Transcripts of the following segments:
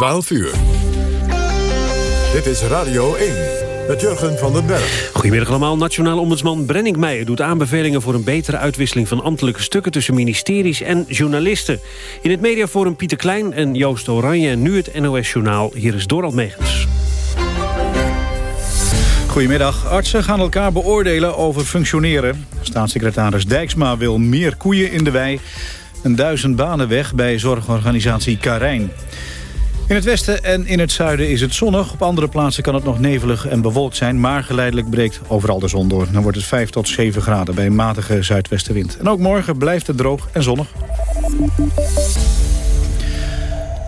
12 uur. Dit is Radio 1 met Jurgen van den Berg. Goedemiddag allemaal. Nationaal Ombudsman Brenning Meijer doet aanbevelingen voor een betere uitwisseling van ambtelijke stukken tussen ministeries en journalisten. In het mediaforum Pieter Klein en Joost Oranje en nu het NOS Journaal. Hier is Dorald Megens. Goedemiddag. Artsen gaan elkaar beoordelen over functioneren. Staatssecretaris Dijksma wil meer koeien in de wei. Een duizend banen weg bij zorgorganisatie Karijn. In het westen en in het zuiden is het zonnig. Op andere plaatsen kan het nog nevelig en bewolkt zijn... maar geleidelijk breekt overal de zon door. Dan wordt het 5 tot 7 graden bij een matige zuidwestenwind. En ook morgen blijft het droog en zonnig.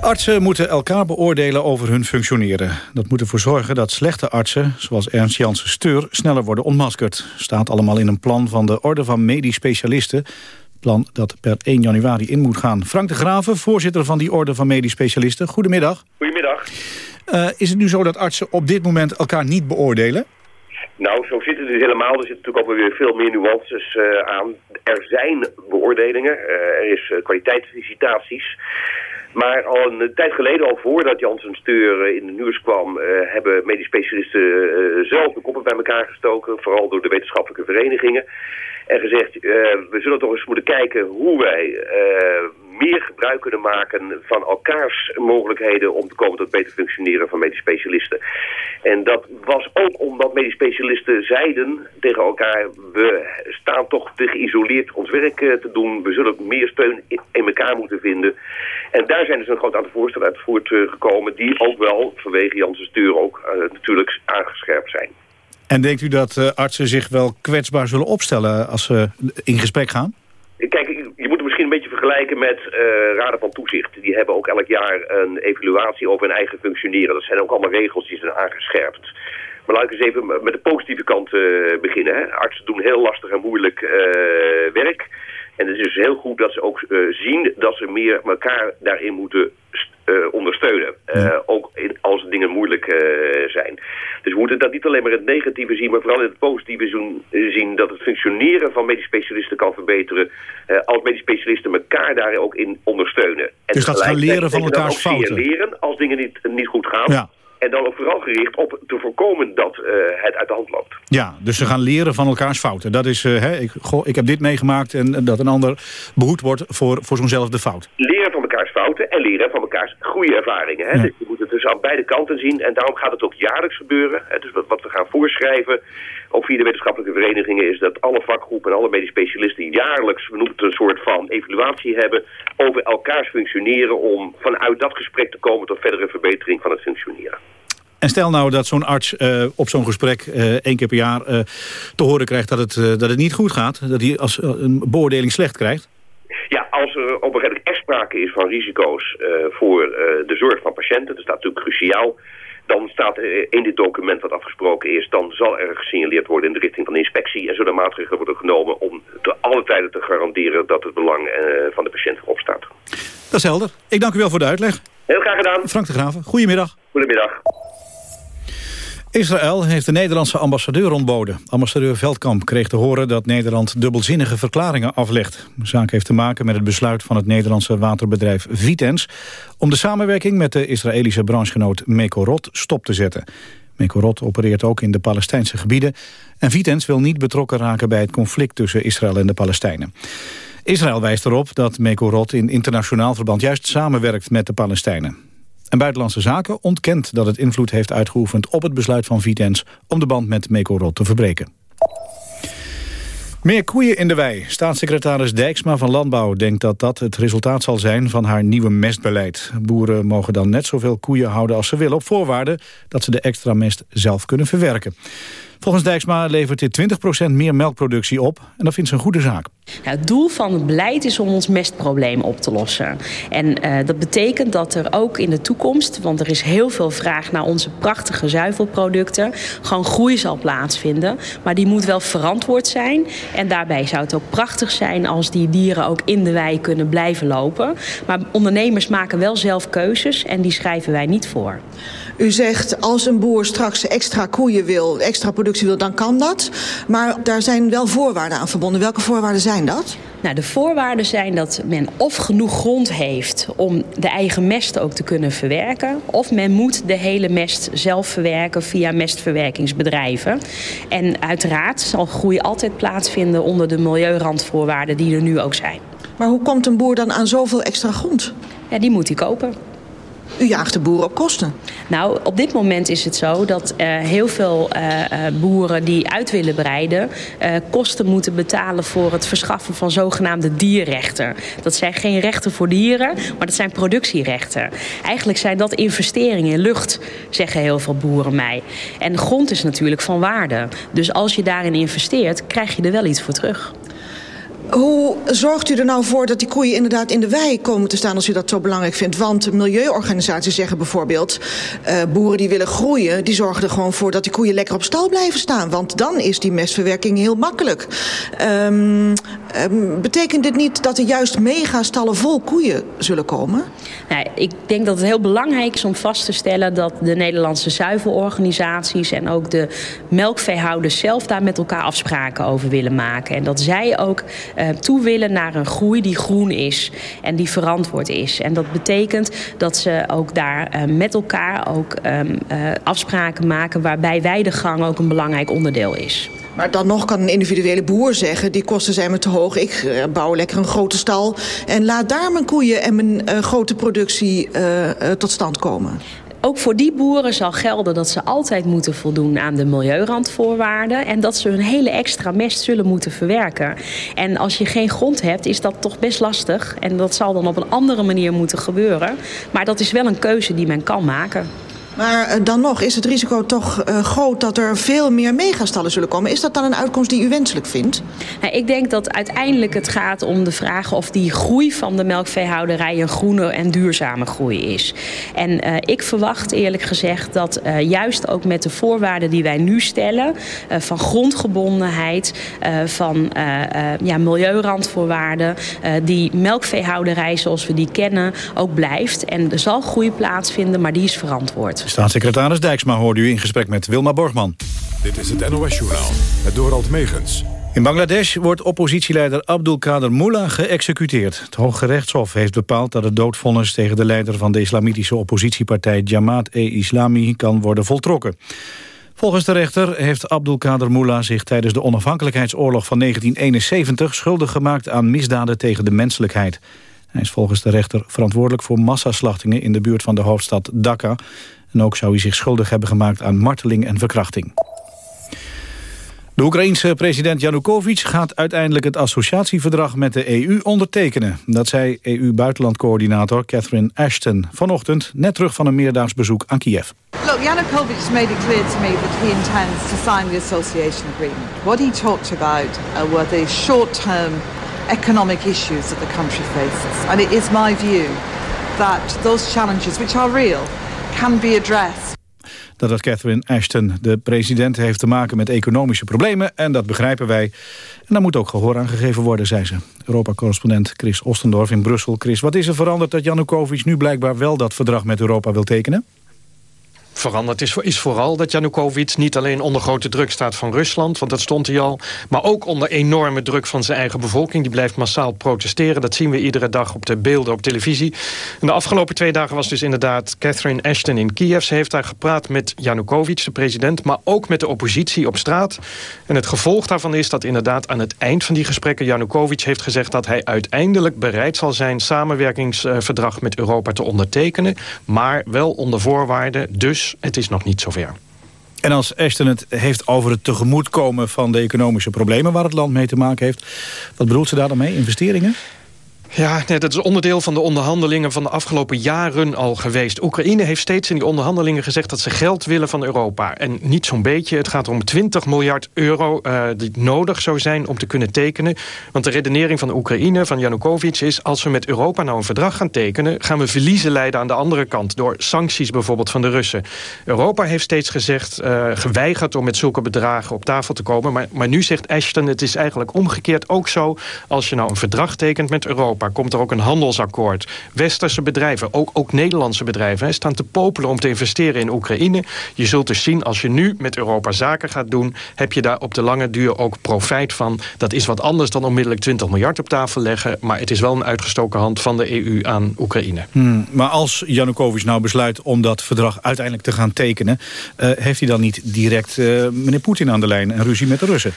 Artsen moeten elkaar beoordelen over hun functioneren. Dat moet ervoor zorgen dat slechte artsen, zoals Ernst Janssen Steur... sneller worden ontmaskerd. Staat allemaal in een plan van de Orde van Medisch Specialisten plan dat per 1 januari in moet gaan. Frank de Graven, voorzitter van die orde van medisch specialisten. Goedemiddag. Goedemiddag. Uh, is het nu zo dat artsen op dit moment elkaar niet beoordelen? Nou, zo zit het dus helemaal. Er zitten natuurlijk ook weer veel meer nuances uh, aan. Er zijn beoordelingen, uh, er is kwaliteitsvisitaties. Maar al een tijd geleden, al voordat Janssen Steur in de nieuws kwam... hebben medisch specialisten zelf de koppen bij elkaar gestoken. Vooral door de wetenschappelijke verenigingen. En gezegd, uh, we zullen toch eens moeten kijken hoe wij uh, meer gebruik kunnen maken van elkaars mogelijkheden om te komen tot beter functioneren van medisch specialisten. En dat was ook omdat medisch specialisten zeiden tegen elkaar, we staan toch te geïsoleerd ons werk uh, te doen. We zullen meer steun in, in, elkaar moeten vinden. En daar zijn dus een groot aantal voorstellen uit voortgekomen die ook wel vanwege Janssen Stuur ook natuurlijk aangescherpt zijn. En denkt u dat uh, artsen zich wel kwetsbaar zullen opstellen als ze in gesprek gaan? Kijk, je moet het misschien een beetje vergelijken met uh, raden van toezicht. Die hebben ook elk jaar een evaluatie over hun eigen functioneren. Dat zijn ook allemaal regels die zijn aangescherpt. Maar laat ik eens even met de positieve kant uh, beginnen. Hè. Artsen doen heel lastig en moeilijk werk. En het is dus heel goed dat ze ook zien dat ze meer elkaar daarin moeten uh, ondersteunen. Uh, ook in, als dingen moeilijk uh, zijn. Dus we moeten dat niet alleen maar het negatieve zien, maar vooral in het positieve zien, zien dat het functioneren van medisch specialisten kan verbeteren. als medisch specialisten elkaar daar ook in ondersteunen. En dus dat gaan leren van elkaars fouten. leren als dingen niet, niet goed gaan. Ja. En dan ook vooral gericht op te voorkomen dat uh, het uit de hand loopt. Ja, dus ze gaan leren van elkaars fouten. Dat is, uh, hè, ik, goh, ik heb dit meegemaakt en dat een ander behoed wordt voor, voor zo'nzelfde fout. Leren van elkaars fouten en leren van elkaars goede ervaringen. Hè? Ja. Dus je moet het dus aan beide kanten zien. En daarom gaat het ook jaarlijks gebeuren. Hè? Dus wat, wat we gaan voorschrijven, ook via de wetenschappelijke verenigingen... is dat alle vakgroepen en alle medisch specialisten jaarlijks... we noemen het een soort van evaluatie hebben... over elkaars functioneren om vanuit dat gesprek te komen... tot verdere verbetering van het functioneren. En stel nou dat zo'n arts uh, op zo'n gesprek uh, één keer per jaar uh, te horen krijgt dat het, dat het niet goed gaat. Dat hij als een beoordeling slecht krijgt. Ja, als er op een gegeven moment echt sprake is van risico's voor de zorg van patiënten. Dat staat natuurlijk cruciaal. Dan staat er in dit document wat afgesproken is, dan zal er gesignaleerd worden in de richting van de inspectie. En zullen maatregelen worden genomen om te alle tijden te garanderen dat het belang van de patiënt erop staat. Dat is helder. Ik dank u wel voor de uitleg. Heel graag gedaan. Frank de Graven, goedemiddag. Goedemiddag. Israël heeft de Nederlandse ambassadeur ontboden. Ambassadeur Veldkamp kreeg te horen dat Nederland dubbelzinnige verklaringen aflegt. De zaak heeft te maken met het besluit van het Nederlandse waterbedrijf Vitens... om de samenwerking met de Israëlische branchegenoot Mekorot stop te zetten. Mekorot opereert ook in de Palestijnse gebieden... en Vitens wil niet betrokken raken bij het conflict tussen Israël en de Palestijnen. Israël wijst erop dat Mekorot in internationaal verband juist samenwerkt met de Palestijnen. En Buitenlandse Zaken ontkent dat het invloed heeft uitgeoefend op het besluit van Vitens om de band met Mekorot te verbreken. Meer koeien in de wei. Staatssecretaris Dijksma van Landbouw denkt dat dat het resultaat zal zijn van haar nieuwe mestbeleid. Boeren mogen dan net zoveel koeien houden als ze willen... op voorwaarde dat ze de extra mest zelf kunnen verwerken. Volgens Dijksma levert dit 20% meer melkproductie op en dat vindt ze een goede zaak. Nou, het doel van het beleid is om ons mestprobleem op te lossen. En uh, dat betekent dat er ook in de toekomst, want er is heel veel vraag naar onze prachtige zuivelproducten, gewoon groei zal plaatsvinden. Maar die moet wel verantwoord zijn. En daarbij zou het ook prachtig zijn als die dieren ook in de wei kunnen blijven lopen. Maar ondernemers maken wel zelf keuzes en die schrijven wij niet voor. U zegt als een boer straks extra koeien wil, extra productie wil, dan kan dat. Maar daar zijn wel voorwaarden aan verbonden. Welke voorwaarden zijn dat? Nou, de voorwaarden zijn dat men of genoeg grond heeft om de eigen mest ook te kunnen verwerken, of men moet de hele mest zelf verwerken via mestverwerkingsbedrijven. En uiteraard zal groei altijd plaatsvinden onder de milieurandvoorwaarden die er nu ook zijn. Maar hoe komt een boer dan aan zoveel extra grond? Ja, die moet hij kopen. U jaagt de boeren op kosten. Nou, op dit moment is het zo dat uh, heel veel uh, boeren die uit willen breiden... Kosten moeten betalen voor het verschaffen van zogenaamde dierrechten. Dat zijn geen rechten voor dieren, maar dat zijn productierechten. Eigenlijk zijn dat investeringen in lucht, zeggen heel veel boeren mij. En grond is natuurlijk van waarde. Dus als je daarin investeert, krijg je er wel iets voor terug. Hoe zorgt u er nou voor dat die koeien inderdaad in de wei komen te staan als u dat zo belangrijk vindt? Want milieuorganisaties zeggen bijvoorbeeld, uh, boeren die willen groeien, die zorgen er gewoon voor dat die koeien lekker op stal blijven staan. Want dan is die mestverwerking heel makkelijk. Um, um, betekent dit niet dat er juist megastallen vol koeien zullen komen? Nou, ik denk dat het heel belangrijk is om vast te stellen dat de Nederlandse zuivelorganisaties en ook de melkveehouders zelf daar met elkaar afspraken over willen maken. En dat zij ook uh, toe willen naar een groei die groen is en die verantwoord is. En dat betekent dat ze ook daar uh, met elkaar ook um, uh, afspraken maken waarbij weidegang ook een belangrijk onderdeel is. Maar dan nog kan een individuele boer zeggen... die kosten zijn me te hoog, ik bouw lekker een grote stal... en laat daar mijn koeien en mijn grote productie tot stand komen. Ook voor die boeren zal gelden dat ze altijd moeten voldoen aan de milieurandvoorwaarden... en dat ze hun hele extra mest zullen moeten verwerken. En als je geen grond hebt, is dat toch best lastig. En dat zal dan op een andere manier moeten gebeuren. Maar dat is wel een keuze die men kan maken. Maar uh, dan nog is het risico toch uh, groot dat er veel meer megastallen zullen komen. Is dat dan een uitkomst die u wenselijk vindt? Nou, ik denk dat uiteindelijk het gaat om de vraag of die groei van de melkveehouderij een groene en duurzame groei is. En uh, ik verwacht eerlijk gezegd dat juist ook met de voorwaarden die wij nu stellen, van grondgebondenheid, van ja, milieurandvoorwaarden, die melkveehouderij zoals we die kennen ook blijft. En er zal groei plaatsvinden, maar die is verantwoord. Staatssecretaris Dijksma hoorde u in gesprek met Wilma Borgman. Dit is het NOS-journaal, het Dorald Megens. In Bangladesh wordt oppositieleider Abdul Kader Mullah geëxecuteerd. Het Hoge Rechtshof heeft bepaald dat het doodvonnis tegen de leider van de islamitische oppositiepartij Jamaat-e-Islami kan worden voltrokken. Volgens de rechter heeft Abdul Kader Mullah zich tijdens de onafhankelijkheidsoorlog van 1971 schuldig gemaakt aan misdaden tegen de menselijkheid. Hij is volgens de rechter verantwoordelijk voor massaslachtingen in de buurt van de hoofdstad Dhaka. En ook zou hij zich schuldig hebben gemaakt aan marteling en verkrachting. De Oekraïense president Janukovic gaat uiteindelijk het associatieverdrag met de EU ondertekenen. Dat zei EU-buitenlandcoördinator Catherine Ashton vanochtend, net terug van een meerdaags bezoek aan Kiev. Look, Yanukovych made it clear to me that he intends to sign the association agreement. What he talked about uh, were the short-term economic issues that the country faces. And it is my view that those challenges, which are real, can be addressed. Dat Catherine Ashton, de president, heeft te maken met economische problemen. En dat begrijpen wij. En daar moet ook gehoor aan gegeven worden, zei ze. Europa-correspondent Chris Ostendorf in Brussel. Chris, wat is er veranderd dat Janukovic nu blijkbaar wel dat verdrag met Europa wil tekenen? Veranderd is, is vooral dat Janukovic niet alleen onder grote druk staat van Rusland, want dat stond hij al, maar ook onder enorme druk van zijn eigen bevolking. Die blijft massaal protesteren. Dat zien we iedere dag op de beelden op televisie. En de afgelopen twee dagen was dus inderdaad Catherine Ashton in Kiev. Ze heeft daar gepraat met Janukovic, de president, maar ook met de oppositie op straat. En het gevolg daarvan is dat inderdaad aan het eind van die gesprekken Janukovic heeft gezegd dat hij uiteindelijk bereid zal zijn samenwerkingsverdrag met Europa te ondertekenen, maar wel onder voorwaarden, dus het is nog niet zover. En als Ashton het heeft over het tegemoetkomen van de economische problemen... waar het land mee te maken heeft, wat bedoelt ze daar dan mee? Investeringen? Ja, dat is onderdeel van de onderhandelingen van de afgelopen jaren al geweest. Oekraïne heeft steeds in die onderhandelingen gezegd dat ze geld willen van Europa. En niet zo'n beetje. Het gaat om 20 miljard euro uh, die nodig zou zijn om te kunnen tekenen. Want de redenering van Oekraïne, van Janukovic, is... als we met Europa nou een verdrag gaan tekenen... gaan we verliezen leiden aan de andere kant. Door sancties bijvoorbeeld van de Russen. Europa heeft steeds gezegd, uh, geweigerd om met zulke bedragen op tafel te komen. Maar, maar nu zegt Ashton, het is eigenlijk omgekeerd ook zo... als je nou een verdrag tekent met Europa Europa komt er ook een handelsakkoord. Westerse bedrijven, ook, ook Nederlandse bedrijven... Staan te popelen om te investeren in Oekraïne. Je zult dus zien, als je nu met Europa zaken gaat doen... heb je daar op de lange duur ook profijt van. Dat is wat anders dan onmiddellijk 20 miljard op tafel leggen... maar het is wel een uitgestoken hand van de EU aan Oekraïne. Hmm, maar als Janukovic nou besluit om dat verdrag uiteindelijk te gaan tekenen... Uh, heeft hij dan niet direct uh, meneer Poetin aan de lijn en ruzie met de Russen?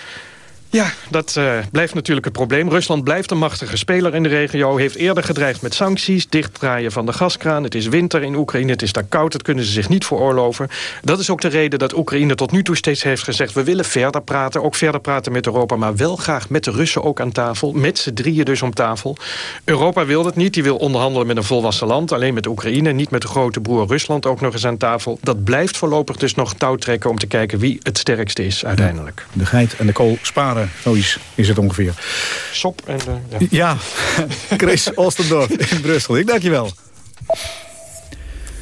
Ja, dat uh, blijft natuurlijk het probleem. Rusland blijft een machtige speler in de regio. Heeft eerder gedreigd met sancties, dichtdraaien van de gaskraan. Het is winter in Oekraïne, het is daar koud. Dat kunnen ze zich niet veroorloven. Dat is ook de reden dat Oekraïne tot nu toe steeds heeft gezegd... we willen verder praten, ook verder praten met Europa... maar wel graag met de Russen ook aan tafel. Met z'n drieën dus om tafel. Europa wil dat niet. Die wil onderhandelen met een volwassen land. Alleen met Oekraïne, niet met de grote broer Rusland ook nog eens aan tafel. Dat blijft voorlopig dus nog touwtrekken... om te kijken wie het sterkste is uiteindelijk. De geit en de kool sparen zoiets is het ongeveer. Sop en... Uh, ja. ja, Chris Oostendorf in Brussel. Ik dank je wel.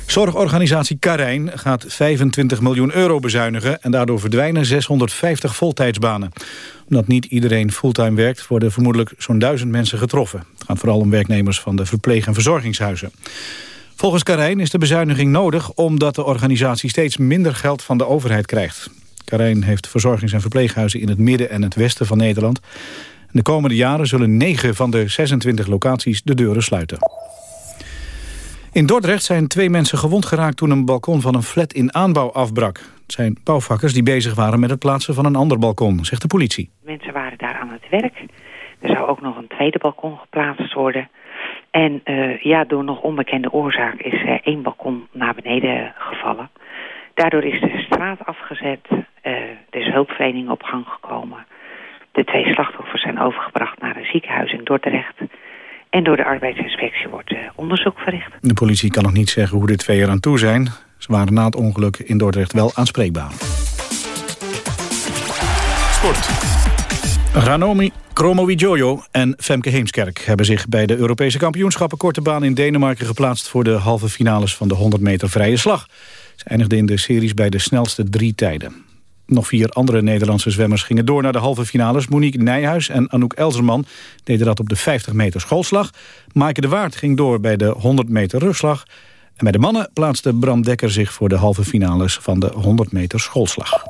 Zorgorganisatie Karijn gaat 25 miljoen euro bezuinigen... en daardoor verdwijnen 650 voltijdsbanen. Omdat niet iedereen fulltime werkt... worden vermoedelijk zo'n duizend mensen getroffen. Het gaat vooral om werknemers van de verpleeg- en verzorgingshuizen. Volgens Karijn is de bezuiniging nodig... omdat de organisatie steeds minder geld van de overheid krijgt. Karijn heeft verzorgings- en verpleeghuizen in het midden en het westen van Nederland. De komende jaren zullen 9 van de 26 locaties de deuren sluiten. In Dordrecht zijn twee mensen gewond geraakt toen een balkon van een flat in aanbouw afbrak. Het zijn bouwvakkers die bezig waren met het plaatsen van een ander balkon, zegt de politie. Mensen waren daar aan het werk. Er zou ook nog een tweede balkon geplaatst worden. En uh, ja, door nog onbekende oorzaak is er één balkon naar beneden gevallen. Daardoor is de straat afgezet, uh, er is hulpverlening op gang gekomen. De twee slachtoffers zijn overgebracht naar een ziekenhuis in Dordrecht. En door de arbeidsinspectie wordt uh, onderzoek verricht. De politie kan nog niet zeggen hoe de twee er aan toe zijn. Ze waren na het ongeluk in Dordrecht wel aanspreekbaar. Sport. Ranomi Kromowidjojo en Femke Heemskerk hebben zich bij de Europese kampioenschappen korte baan in Denemarken geplaatst voor de halve finales van de 100 meter vrije slag. Ze eindigden in de series bij de snelste drie tijden. Nog vier andere Nederlandse zwemmers gingen door naar de halve finales. Monique Nijhuis en Anouk Elzerman deden dat op de 50 meter schoolslag. Maaike de Waard ging door bij de 100 meter rugslag. En bij de mannen plaatste Bram Dekker zich voor de halve finales van de 100 meter schoolslag.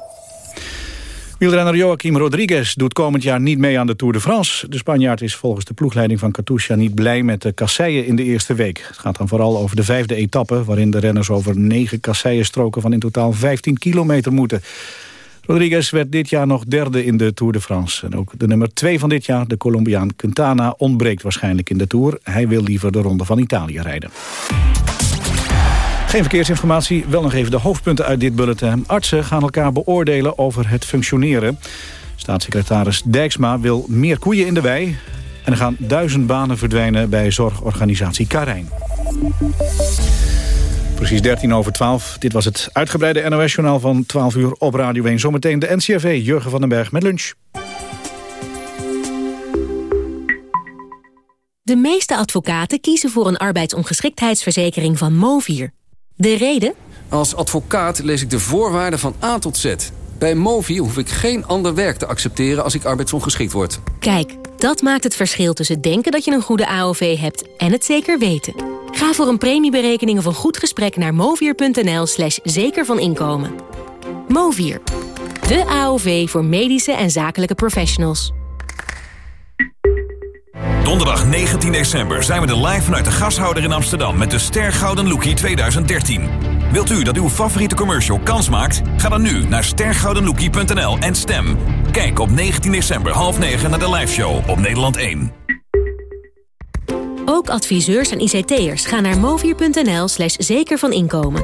Wielrenner Joaquim Rodriguez doet komend jaar niet mee aan de Tour de France. De Spanjaard is volgens de ploegleiding van Katusha niet blij met de kasseien in de eerste week. Het gaat dan vooral over de vijfde etappe... waarin de renners over negen kasseienstroken van in totaal 15 kilometer moeten. Rodriguez werd dit jaar nog derde in de Tour de France. En ook de nummer twee van dit jaar, de Colombiaan Quintana, ontbreekt waarschijnlijk in de Tour. Hij wil liever de Ronde van Italië rijden. Geen verkeersinformatie, wel nog even de hoofdpunten uit dit bulletin. Artsen gaan elkaar beoordelen over het functioneren. Staatssecretaris Dijksma wil meer koeien in de wei. En er gaan duizend banen verdwijnen bij zorgorganisatie Karijn. Precies 13 over 12. Dit was het uitgebreide NOS-journaal van 12 uur op Radio 1. Zometeen de NCRV, Jurgen van den Berg met lunch. De meeste advocaten kiezen voor een arbeidsongeschiktheidsverzekering van Movier. De reden? Als advocaat lees ik de voorwaarden van A tot Z. Bij Movi hoef ik geen ander werk te accepteren als ik arbeidsongeschikt word. Kijk, dat maakt het verschil tussen denken dat je een goede AOV hebt en het zeker weten. Ga voor een premieberekening of een goed gesprek naar movier.nl slash zeker van inkomen. Movier, de AOV voor medische en zakelijke professionals. Donderdag 19 december zijn we er live vanuit de gashouder in Amsterdam... met de Ster Gouden Lookie 2013. Wilt u dat uw favoriete commercial kans maakt? Ga dan nu naar stergoudenlookie.nl en stem. Kijk op 19 december half 9 naar de liveshow op Nederland 1. Ook adviseurs en ICT'ers gaan naar movier.nl slash zeker van inkomen.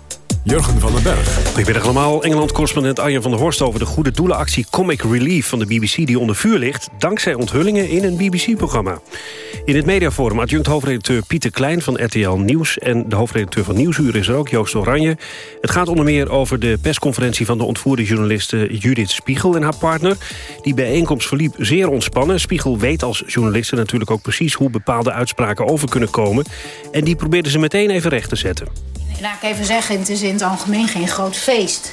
Jurgen van den Berg. Goedemiddag allemaal. Engeland-correspondent Arjen van der Horst... over de goede doelenactie Comic Relief van de BBC... die onder vuur ligt, dankzij onthullingen in een BBC-programma. In het mediaforum adjunct hoofdredacteur Pieter Klein van RTL Nieuws... en de hoofdredacteur van Nieuwsuur is er ook, Joost Oranje. Het gaat onder meer over de persconferentie van de ontvoerde journaliste Judith Spiegel en haar partner. Die bijeenkomst verliep zeer ontspannen. Spiegel weet als journaliste natuurlijk ook precies... hoe bepaalde uitspraken over kunnen komen. En die probeerde ze meteen even recht te zetten. Laat ik even zeggen, het is in het algemeen geen groot feest.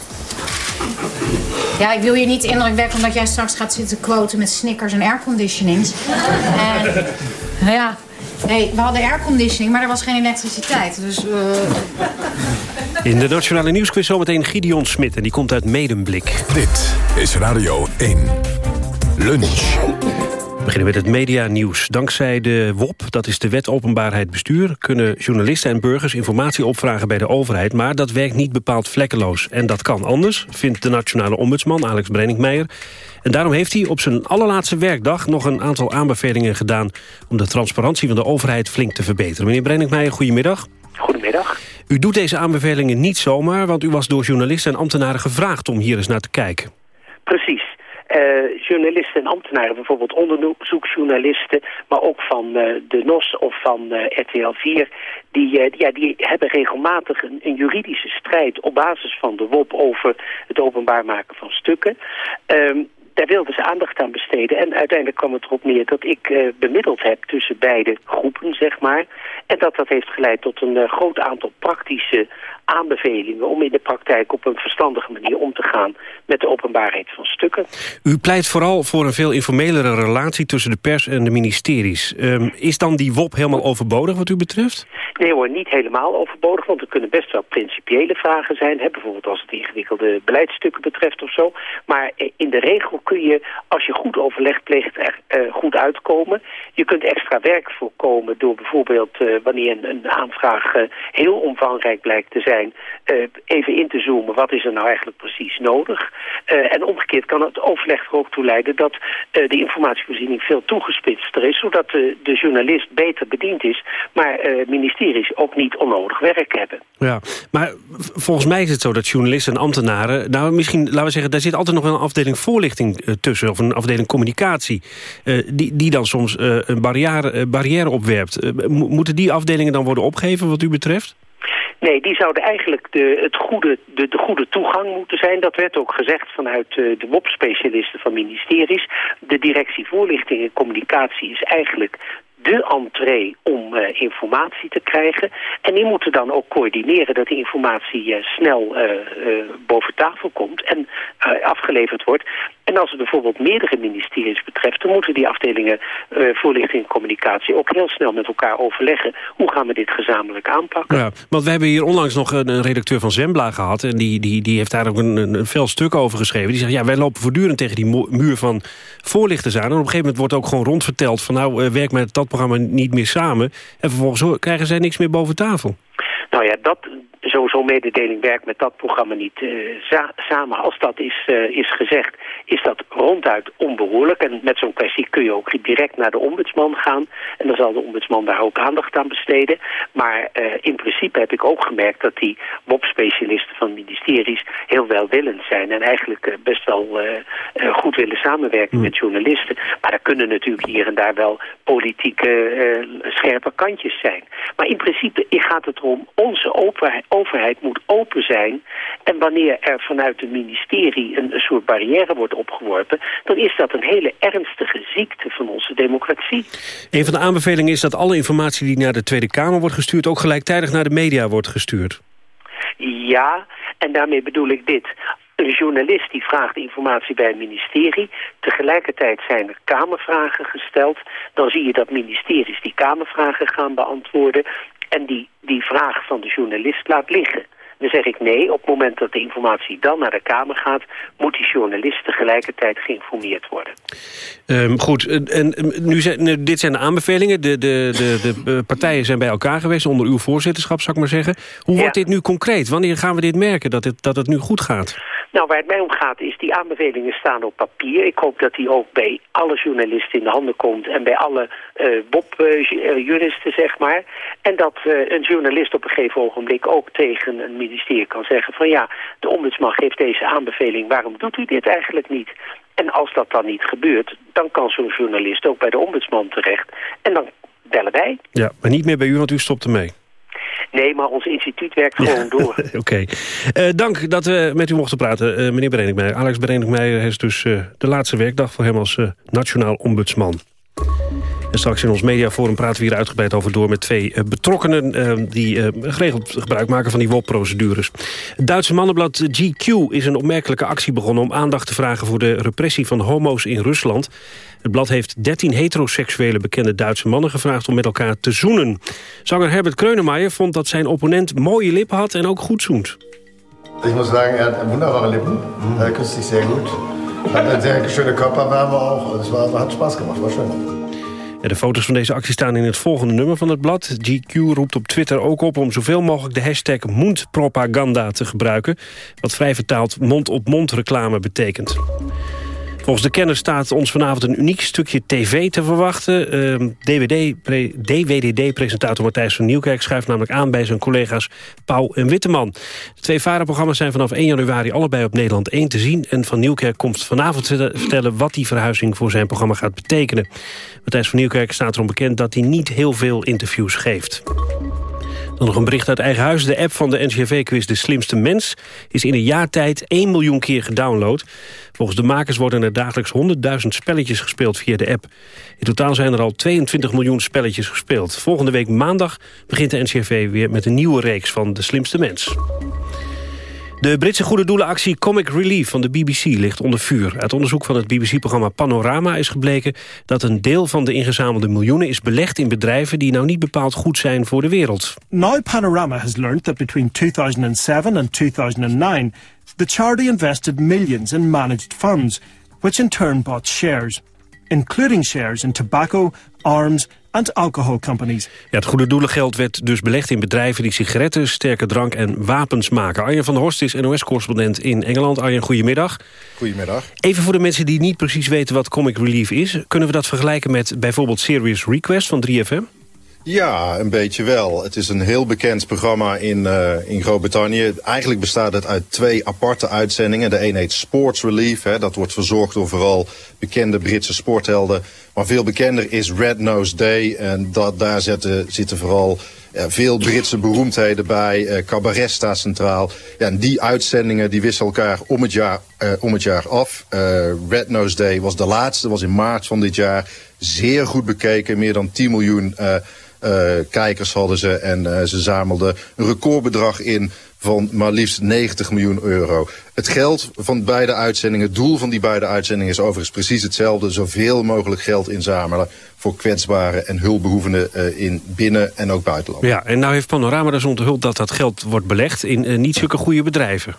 Ja, ik wil je niet de indruk wekken omdat jij straks gaat zitten quoten met snickers en airconditionings. En, nou ja, nee, we hadden airconditioning, maar er was geen elektriciteit. Dus, uh... In de Nationale Nieuwsquiz zometeen Gideon Smit en die komt uit Medemblik. Dit is Radio 1. Lunch. We beginnen met het medianieuws. Dankzij de WOP, dat is de Wet Openbaarheid Bestuur... kunnen journalisten en burgers informatie opvragen bij de overheid... maar dat werkt niet bepaald vlekkeloos. En dat kan anders, vindt de nationale ombudsman Alex Brenningmeijer. En daarom heeft hij op zijn allerlaatste werkdag... nog een aantal aanbevelingen gedaan... om de transparantie van de overheid flink te verbeteren. Meneer Brenningmeijer, goedemiddag. Goedemiddag. U doet deze aanbevelingen niet zomaar... want u was door journalisten en ambtenaren gevraagd om hier eens naar te kijken. Precies. Uh, journalisten en ambtenaren, bijvoorbeeld onderzoeksjournalisten, maar ook van uh, de NOS of van uh, RTL 4, die, ja, die hebben regelmatig een, een, juridische strijd op basis van de WOP over het openbaar maken van stukken. Ehm, daar wilden ze aandacht aan besteden. En uiteindelijk kwam het erop neer dat ik bemiddeld heb tussen beide groepen, zeg maar. En dat dat heeft geleid tot een groot aantal praktische aanbevelingen om in de praktijk op een verstandige manier om te gaan met de openbaarheid van stukken. U pleit vooral voor een veel informelere relatie tussen de pers en de ministeries. Um, is dan die WOP helemaal overbodig wat u betreft? Nee hoor, niet helemaal overbodig, want er kunnen best wel principiële vragen zijn. Hè, bijvoorbeeld als het ingewikkelde beleidsstukken betreft of zo. Maar in de regel kun je, als je goed overleg pleegt, er uh, goed uitkomen. Je kunt extra werk voorkomen door bijvoorbeeld uh, wanneer een, een aanvraag uh, heel omvangrijk blijkt te zijn uh, even in te zoomen, wat is er nou eigenlijk precies nodig? Uh, en omgekeerd kan het overleg er ook toe leiden dat uh, de informatievoorziening veel toegespitster is, zodat de, de journalist beter bediend is, maar ministeries ook niet onnodig werk hebben. Ja, maar volgens mij is het zo dat journalisten en ambtenaren, nou misschien, laten we zeggen, daar zit altijd nog wel een afdeling voorlichting tussen, of een afdeling communicatie, die, die dan soms een barrière, barrière opwerpt. moeten die afdelingen dan worden opgegeven wat u betreft? Nee, die zouden eigenlijk de, het goede, de, de goede toegang moeten zijn. Dat werd ook gezegd vanuit uh, de WOP-specialisten van ministeries. De directie voorlichting en communicatie is eigenlijk de entree om uh, informatie te krijgen. En die moeten dan ook coördineren dat die informatie uh, snel boven tafel komt en afgeleverd wordt. En als het bijvoorbeeld meerdere ministeries betreft... dan moeten die afdelingen voorlichting en communicatie ook heel snel met elkaar overleggen. Hoe gaan we dit gezamenlijk aanpakken? Ja, want we hebben hier onlangs nog een, een redacteur van Zembla gehad... en die, die, die heeft daar ook een, een, fel stuk over geschreven. Die zegt, ja, wij lopen voortdurend tegen die muur van voorlichters aan. En op een gegeven moment wordt ook gewoon rondverteld... van nou, werk met dat programma niet meer samen. En vervolgens krijgen zij niks meer boven tafel. Nou ja, dat, sowieso mededeling werkt met dat programma niet uh, samen. Als dat is, uh, is gezegd, is dat ronduit onbehoorlijk. En met zo'n kwestie kun je ook direct naar de ombudsman gaan. En dan zal de ombudsman daar ook aandacht aan besteden. Maar uh, in principe heb ik ook gemerkt dat die WOP-specialisten van ministeries heel welwillend zijn. En eigenlijk best wel goed willen samenwerken mm. met journalisten. Maar er kunnen natuurlijk hier en daar wel politieke scherpe kantjes zijn. Maar in principe gaat het erom onze openheid overheid moet open zijn. En wanneer er vanuit het ministerie een, een, soort barrière wordt opgeworpen... dan is dat een hele ernstige ziekte van onze democratie. Een van de aanbevelingen is dat alle informatie die naar de Tweede Kamer wordt gestuurd... ook gelijktijdig naar de media wordt gestuurd. Ja, en daarmee bedoel ik dit. Een journalist die vraagt informatie bij een ministerie. Tegelijkertijd zijn er kamervragen gesteld. Dan zie je dat ministeries die kamervragen gaan beantwoorden en die, die vraag van de journalist laat liggen. Dan zeg ik nee, op het moment dat de informatie dan naar de Kamer gaat... moet die journalist tegelijkertijd geïnformeerd worden. Um, goed, en nu zijn, dit zijn de aanbevelingen. De, de, de, de partijen zijn bij elkaar geweest onder uw voorzitterschap, zou ik maar zeggen. Hoe wordt dit nu concreet? Wanneer gaan we dit merken, dat het, dat het nu goed gaat? Nou, waar het mij om gaat is, die aanbevelingen staan op papier. Ik hoop dat die ook bij alle journalisten in de handen komt en bij alle uh, Bob-juristen, zeg maar. En dat uh, een journalist op een gegeven ogenblik ook tegen een ministerie kan zeggen van ja, de ombudsman geeft deze aanbeveling, waarom doet u dit eigenlijk niet? En als dat dan niet gebeurt, dan kan zo'n journalist ook bij de ombudsman terecht. En dan bellen wij. Ja, maar niet meer bij u, want u stopt ermee. Nee, maar ons instituut werkt gewoon door. Oké. Uh, dank dat we met u mochten praten, uh, meneer Berenikmeijer. Alex Berenikmeijer is dus uh, de laatste werkdag voor hem als nationaal ombudsman. Straks in ons mediaforum praten we hier uitgebreid over door... met twee uh, betrokkenen uh, die uh, geregeld gebruik maken van die WOP-procedures. Het Duitse mannenblad GQ is een opmerkelijke actie begonnen... om aandacht te vragen voor de repressie van homo's in Rusland. Het blad heeft 13 heteroseksuele bekende Duitse mannen gevraagd... om met elkaar te zoenen. Zanger Herbert Kreunemeyer vond dat zijn opponent mooie lippen had... en ook goed zoent. Ik moet zeggen, er had wunderbare lippen. Er küsst zich zeer goed. Had een zeer schöne Körperwärme ook. Het was, had Spaß gemacht, was schön. De foto's van deze actie staan in het volgende nummer van het blad. GQ roept op Twitter ook op om zoveel mogelijk de hashtag mondpropaganda te gebruiken. Wat vrij vertaald mond-op-mond reclame betekent. Volgens de kenner staat ons vanavond een uniek stukje tv te verwachten. Uh, DWDD-presentator Matthijs van Nieuwkerk schuift namelijk aan... bij zijn collega's Pauw en Witteman. De twee varenprogramma's zijn vanaf 1 januari allebei op Nederland 1 te zien. En Van Nieuwkerk komt vanavond vertellen wat die verhuizing voor zijn programma gaat betekenen. Matthijs van Nieuwkerk staat erom bekend dat hij niet heel veel interviews geeft. Dan nog een bericht uit eigen huis. De app van de NCRV-quiz De Slimste Mens is in een jaar tijd 1 miljoen keer gedownload. Volgens de makers worden er dagelijks 100.000 spelletjes gespeeld via de app. In totaal zijn er al 22 miljoen spelletjes gespeeld. Volgende week maandag begint de NCRV weer met een nieuwe reeks van De Slimste Mens. De Britse goede doelenactie Comic Relief van de BBC ligt onder vuur. Uit onderzoek van het BBC-programma Panorama is gebleken... dat een deel van de ingezamelde miljoenen is belegd in bedrijven... die nou niet bepaald goed zijn voor de wereld. Now Panorama has learned that between 2007 and 2009... the charity invested millions in managed funds... which in turn bought shares, including shares in tobacco, arms and alcohol companies. Ja, het goede doelengeld werd dus belegd in bedrijven die sigaretten, sterke drank en wapens maken. Arjen van der Horst is NOS-correspondent in Engeland. Arjen, goedemiddag. Goedemiddag. Even voor de mensen die niet precies weten wat Comic Relief is. Kunnen we dat vergelijken met bijvoorbeeld Serious Request van 3FM? Ja, een beetje wel. Het is een heel bekend programma in, uh, in Groot-Brittannië. Eigenlijk bestaat het uit twee aparte uitzendingen. De een heet Sports Relief. Hè. Dat wordt verzorgd door vooral bekende Britse sporthelden. Maar veel bekender is Red Nose Day. En dat, daar zitten, vooral ja, veel Britse beroemdheden bij. Uh, cabaret staat centraal. Ja, en die uitzendingen die wisselen elkaar om het jaar, om het jaar af. Red Nose Day was de laatste, was in maart van dit jaar. Zeer goed bekeken, meer dan 10 miljoen kijkers hadden ze en uh, ze zamelden een recordbedrag in van maar liefst 90 miljoen euro. Het geld van beide uitzendingen, het doel van die beide uitzendingen is overigens precies hetzelfde. Zoveel mogelijk geld inzamelen voor kwetsbaren en hulpbehoevenden uh, in binnen- en ook buitenland. Ja, en nou heeft Panorama dus onthuld dat dat geld wordt belegd in niet zulke goede bedrijven.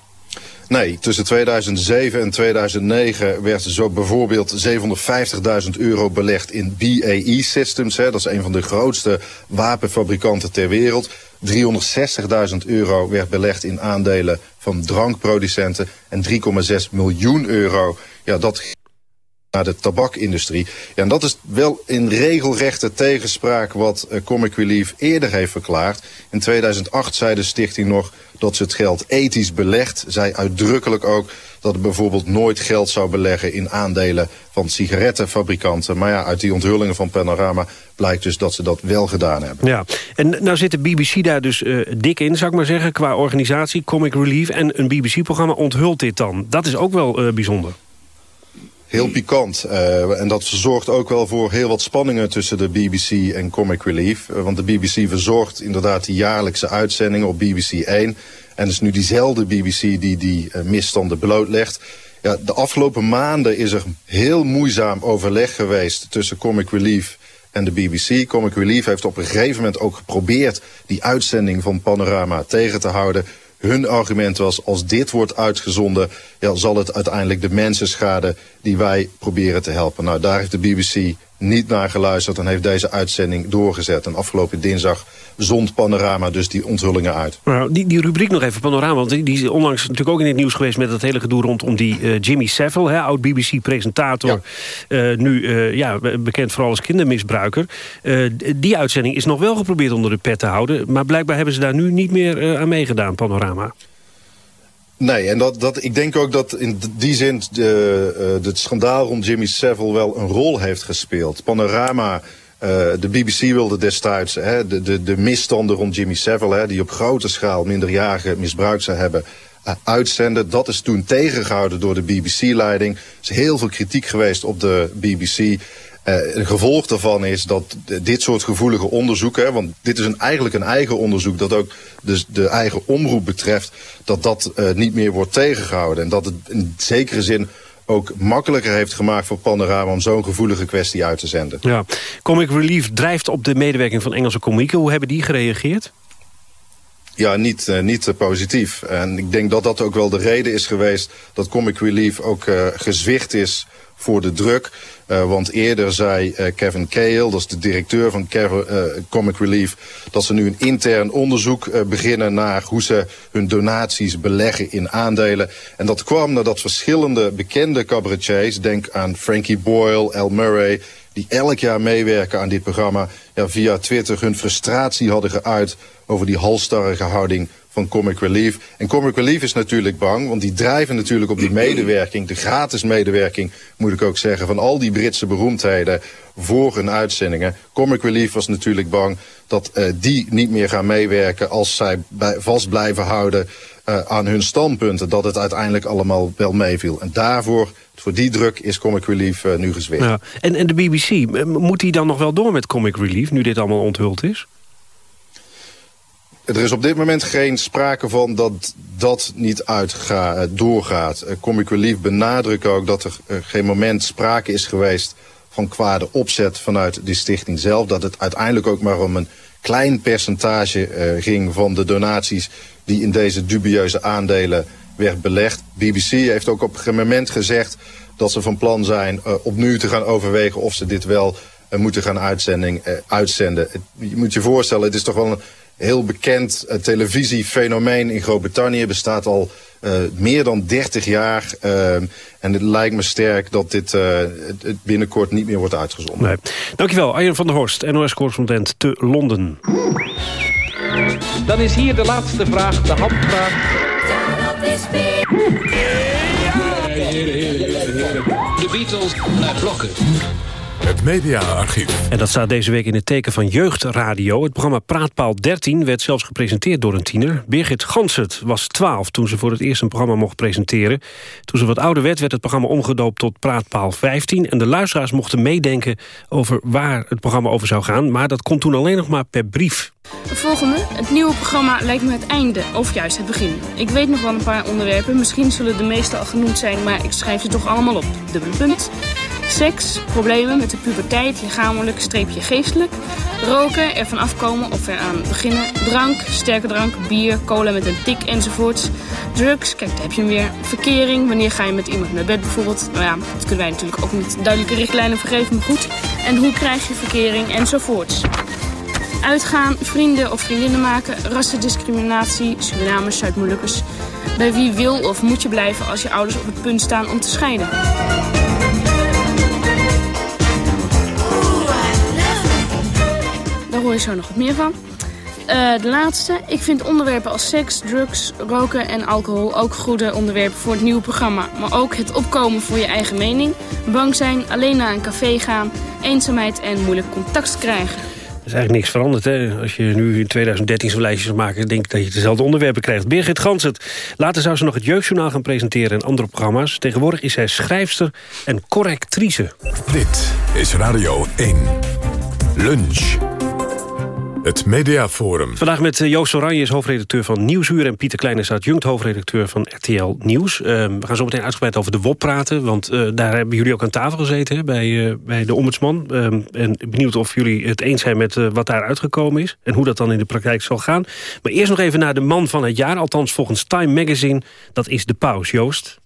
Nee, tussen 2007 en 2009 werd zo bijvoorbeeld 750.000 euro belegd in BAE Systems. Hè. Dat is een van de grootste wapenfabrikanten ter wereld. 360.000 euro werd belegd in aandelen van drankproducenten. En 3,6 miljoen euro, ja, dat naar de tabakindustrie. Ja, en dat is wel in regelrechte tegenspraak wat uh, Comic Relief eerder heeft verklaard. In 2008 zei de stichting nog dat ze het geld ethisch belegt. Zij uitdrukkelijk ook dat het bijvoorbeeld nooit geld zou beleggen in aandelen van sigarettenfabrikanten. Maar ja, uit die onthullingen van Panorama blijkt dus dat ze dat wel gedaan hebben. Ja, en nou zit de BBC daar dus uh, dik in, zou ik maar zeggen, qua organisatie, Comic Relief. En een BBC-programma onthult dit dan. Dat is ook wel uh, bijzonder. Heel pikant. Uh, en dat zorgt ook wel voor heel wat spanningen tussen de BBC en Comic Relief. Uh, want de BBC verzorgt inderdaad die jaarlijkse uitzendingen op BBC 1. En het is nu diezelfde BBC die die uh, misstanden blootlegt. Ja, de afgelopen maanden is er heel moeizaam overleg geweest tussen Comic Relief en de BBC. Comic Relief heeft op een gegeven moment ook geprobeerd die uitzending van Panorama tegen te houden. Hun argument was, als dit wordt uitgezonden... Ja, zal het uiteindelijk de mensen schaden die wij proberen te helpen. Nou, daar heeft de BBC niet naar geluisterd en heeft deze uitzending doorgezet. En afgelopen dinsdag zond Panorama dus die onthullingen uit. Nou, die, die rubriek nog even, Panorama, want die, die is onlangs natuurlijk ook in het nieuws geweest... met het hele gedoe rondom die uh, Jimmy Savile, oud-BBC-presentator... Uh, nu uh, ja, bekend vooral als kindermisbruiker. die uitzending is nog wel geprobeerd onder de pet te houden... maar blijkbaar hebben ze daar nu niet meer aan meegedaan, Panorama. Nee, en dat, dat, ik denk ook dat in die zin de, het schandaal rond Jimmy Savile wel een rol heeft gespeeld. Panorama, uh, de BBC wilde destijds hè, de, de, de misstanden rond Jimmy Savile... Hè, die op grote schaal minderjarigen misbruikt zou hebben uh, uitzenden. Dat is toen tegengehouden door de BBC-leiding. Er is heel veel kritiek geweest op de BBC... Uh, een gevolg daarvan is dat dit soort gevoelige onderzoeken... want dit is een, eigenlijk een eigen onderzoek dat ook dus de eigen omroep betreft... dat dat uh, niet meer wordt tegengehouden. En dat het in zekere zin ook makkelijker heeft gemaakt voor Panorama... om zo'n gevoelige kwestie uit te zenden. Ja. Comic Relief drijft op de medewerking van Engelse komieken. Hoe hebben die gereageerd? Ja, niet, uh, niet positief. En ik denk dat dat ook wel de reden is geweest... dat Comic Relief ook gezwicht is voor de druk. Uh, want eerder zei uh, Kevin Cale, dat is de directeur van uh, Comic Relief... dat ze nu een intern onderzoek beginnen naar hoe ze hun donaties beleggen in aandelen. En dat kwam nadat verschillende bekende cabaretiers... denk aan Frankie Boyle, Al Murray die elk jaar meewerken aan dit programma... Ja, via Twitter hun frustratie hadden geuit over die halstarrige houding van Comic Relief. En Comic Relief is natuurlijk bang, want die drijven natuurlijk op die medewerking... de gratis medewerking, moet ik ook zeggen, van al die Britse beroemdheden voor hun uitzendingen. Comic Relief was natuurlijk bang dat uh, die niet meer gaan meewerken... als zij bij, vast blijven houden uh, aan hun standpunten... dat het uiteindelijk allemaal wel meeviel. En daarvoor, voor die druk, is Comic Relief uh, nu gezwicht. Ja. En, en de BBC, moet die dan nog wel door met Comic Relief... nu dit allemaal onthuld is? Er is op dit moment geen sprake van dat dat niet uitga, doorgaat. Comic Relief benadrukt ook dat er uh, geen moment sprake is geweest van kwade opzet vanuit de stichting zelf. Dat het uiteindelijk ook maar om een klein percentage ging van de donaties die in deze dubieuze aandelen werd belegd. BBC heeft ook op een moment gezegd dat ze van plan zijn opnieuw te gaan overwegen of ze dit wel moeten gaan uitzending, uitzenden. Je moet je voorstellen, het is toch wel een heel bekend uh, televisiefenomeen in Groot-Brittannië. Bestaat al uh, meer dan 30 jaar. Uh, en het lijkt me sterk dat dit het binnenkort niet meer wordt uitgezonden. Nee. Dankjewel, Arjen van der Horst, NOS-correspondent te Londen. Dan is hier de laatste vraag, de handvraag. De Beatles naar blokken. Het mediaarchief. En dat staat deze week in het teken van Jeugdradio. Het programma Praatpaal 13 werd zelfs gepresenteerd door een tiener. Birgit Gansert was 12 toen ze voor het eerst een programma mocht presenteren. Toen ze wat ouder werd, werd het programma omgedoopt tot Praatpaal 15. En de luisteraars mochten meedenken over waar het programma over zou gaan. Maar dat kon toen alleen nog maar per brief. Volgende. Het nieuwe programma lijkt me het einde, of juist het begin. Ik weet nog wel een paar onderwerpen. Misschien zullen de meeste al genoemd zijn, maar ik schrijf ze toch allemaal op. Dubbele punt. Seks, problemen met de puberteit, lichamelijk, streepje geestelijk. Roken, ervan afkomen of eraan beginnen. Drank, sterke drank, bier, cola met een tik enzovoorts. Drugs, kijk daar heb je hem weer. Verkering, wanneer ga je met iemand naar bed bijvoorbeeld. Nou ja, dat kunnen wij natuurlijk ook niet duidelijke richtlijnen vergeven, maar goed. En hoe krijg je verkering enzovoorts. Uitgaan, vrienden of vriendinnen maken, rassendiscriminatie, Surinamers, Zuid-Molukkers. Bij wie wil of moet je blijven als je ouders op het punt staan om te scheiden? Daar hoor je zo nog wat meer van. Uh, de laatste. Ik vind onderwerpen als seks, drugs, roken en alcohol ook goede onderwerpen voor het nieuwe programma. Maar ook het opkomen voor je eigen mening, bang zijn, alleen naar een café gaan, eenzaamheid en moeilijk contact krijgen. Er is eigenlijk niks veranderd. Hè? Als je nu in 2013 zo'n lijstje zou maken... denk ik dat je dezelfde onderwerpen krijgt. Birgit Gansert. Later zou ze nog het Jeugdjournaal gaan presenteren... en andere programma's. Tegenwoordig is zij schrijfster en correctrice. Dit is Radio 1. Lunch. Het Mediaforum. Vandaag met eh, Joost Oranje is hoofdredacteur van Nieuwsuur... en Pieter Klein is adjunct hoofdredacteur van RTL Nieuws. Uh, we gaan zo meteen uitgebreid over de WOP praten... want uh, daar hebben jullie ook aan tafel gezeten hè, bij, uh, bij de ombudsman. en benieuwd of jullie het eens zijn met wat daar uitgekomen is... en hoe dat dan in de praktijk zal gaan. Maar eerst nog even naar de man van het jaar. Althans volgens Time Magazine. Dat is de paus, Joost.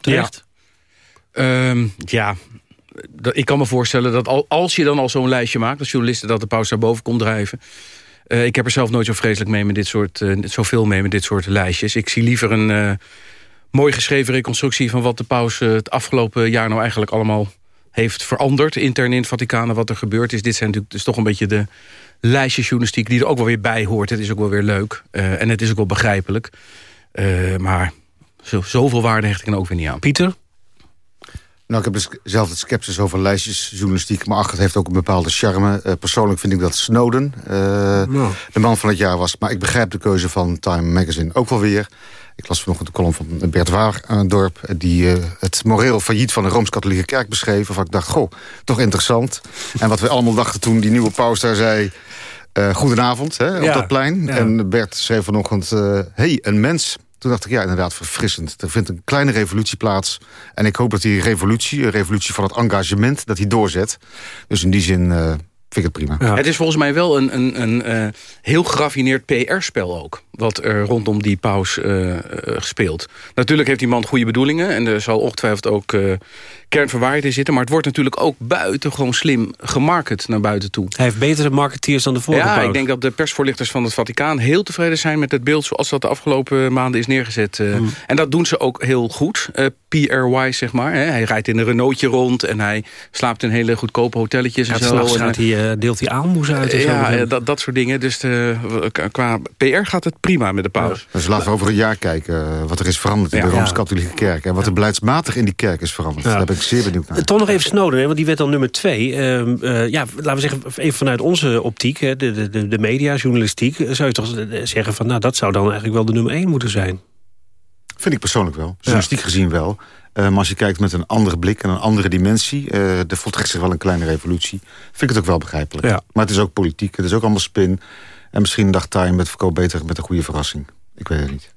Terecht? Ja. Um, ja, ik kan me voorstellen dat al, als je dan al zo'n lijstje maakt... als journalisten dat de paus naar boven komt drijven... Uh, ik heb er zelf nooit zo vreselijk mee met dit soort, uh, zoveel mee met dit soort lijstjes. Ik zie liever een uh, mooi geschreven reconstructie van wat de paus het afgelopen jaar nou eigenlijk allemaal heeft veranderd. Intern in het Vaticaan en wat er gebeurd is. Dit zijn natuurlijk dus toch een beetje de lijstjesjournalistiek die er ook wel weer bij hoort. Het is ook wel weer leuk en het is ook wel begrijpelijk. maar zo, zoveel waarde hecht ik er ook weer niet aan. Pieter? Nou, ik heb dus zelf het sceptisch over lijstjesjournalistiek. Maar ach, het heeft ook een bepaalde charme. Uh, persoonlijk vind ik dat Snowden uh, nou. de man van het jaar was. Maar ik begrijp de keuze van Time Magazine ook wel weer. Ik las vanochtend de column van Bert Waardorp... die uh, het moreel failliet van de Rooms-Katholieke Kerk beschreef. Waarvan ik dacht, goh, toch interessant. en wat we allemaal dachten toen die nieuwe paus daar zei... goedenavond, hè, op dat plein. Ja. En Bert schreef vanochtend, hey, een mens toen dacht ik, ja, inderdaad, verfrissend. Er vindt een kleine revolutie plaats. En ik hoop dat die revolutie, een revolutie van het engagement... dat die doorzet. Dus in die zin uh, vind ik het prima. Ja. Het is volgens mij wel een, een, een uh, heel geraffineerd PR-spel ook wat er rondom die paus uh, speelt. Natuurlijk heeft die man goede bedoelingen... en er zal ongetwijfeld ook uh, in zitten... maar het wordt natuurlijk ook buitengewoon slim gemarket naar buiten toe. Hij heeft betere marketeers dan de vorige Ja, paus. ik denk dat de persvoorlichters van het Vaticaan... heel tevreden zijn met het beeld zoals dat de afgelopen maanden is neergezet. Mm. En dat doen ze ook heel goed, PR-wise zeg maar. Hè. Hij rijdt in een Renaultje rond en hij slaapt in hele goedkope hotelletjes. Ja, en zo. Gaat hij, deelt hij aalmoes uit en ja, dat, dat soort dingen. Dus de, qua PR gaat het prima met de paus. Dus laten we over een jaar kijken wat er is veranderd in Ja. de Rooms-Katholieke Kerk. En wat er beleidsmatig in die kerk is veranderd. Ja. Daar ben ik zeer benieuwd naar. Toch nog even Snowden, hè, want die werd dan nummer twee. Ehm, eh, ja, laten we zeggen, even vanuit onze optiek, hè, de, de- de, de media, journalistiek... eh, zou je toch eh, zeggen van, nou, dat zou dan eigenlijk wel de nummer één moeten zijn. Vind ik persoonlijk wel. Journalistiek gezien wel. Eh, maar als je kijkt met een andere blik en een andere dimensie... eh er voltrekt zich wel een kleine revolutie. Vind ik het ook wel begrijpelijk. Ja. Maar het is ook politiek, het is ook allemaal spin. En misschien dacht Time met verkoop beter met een goede verrassing. Ik weet het niet.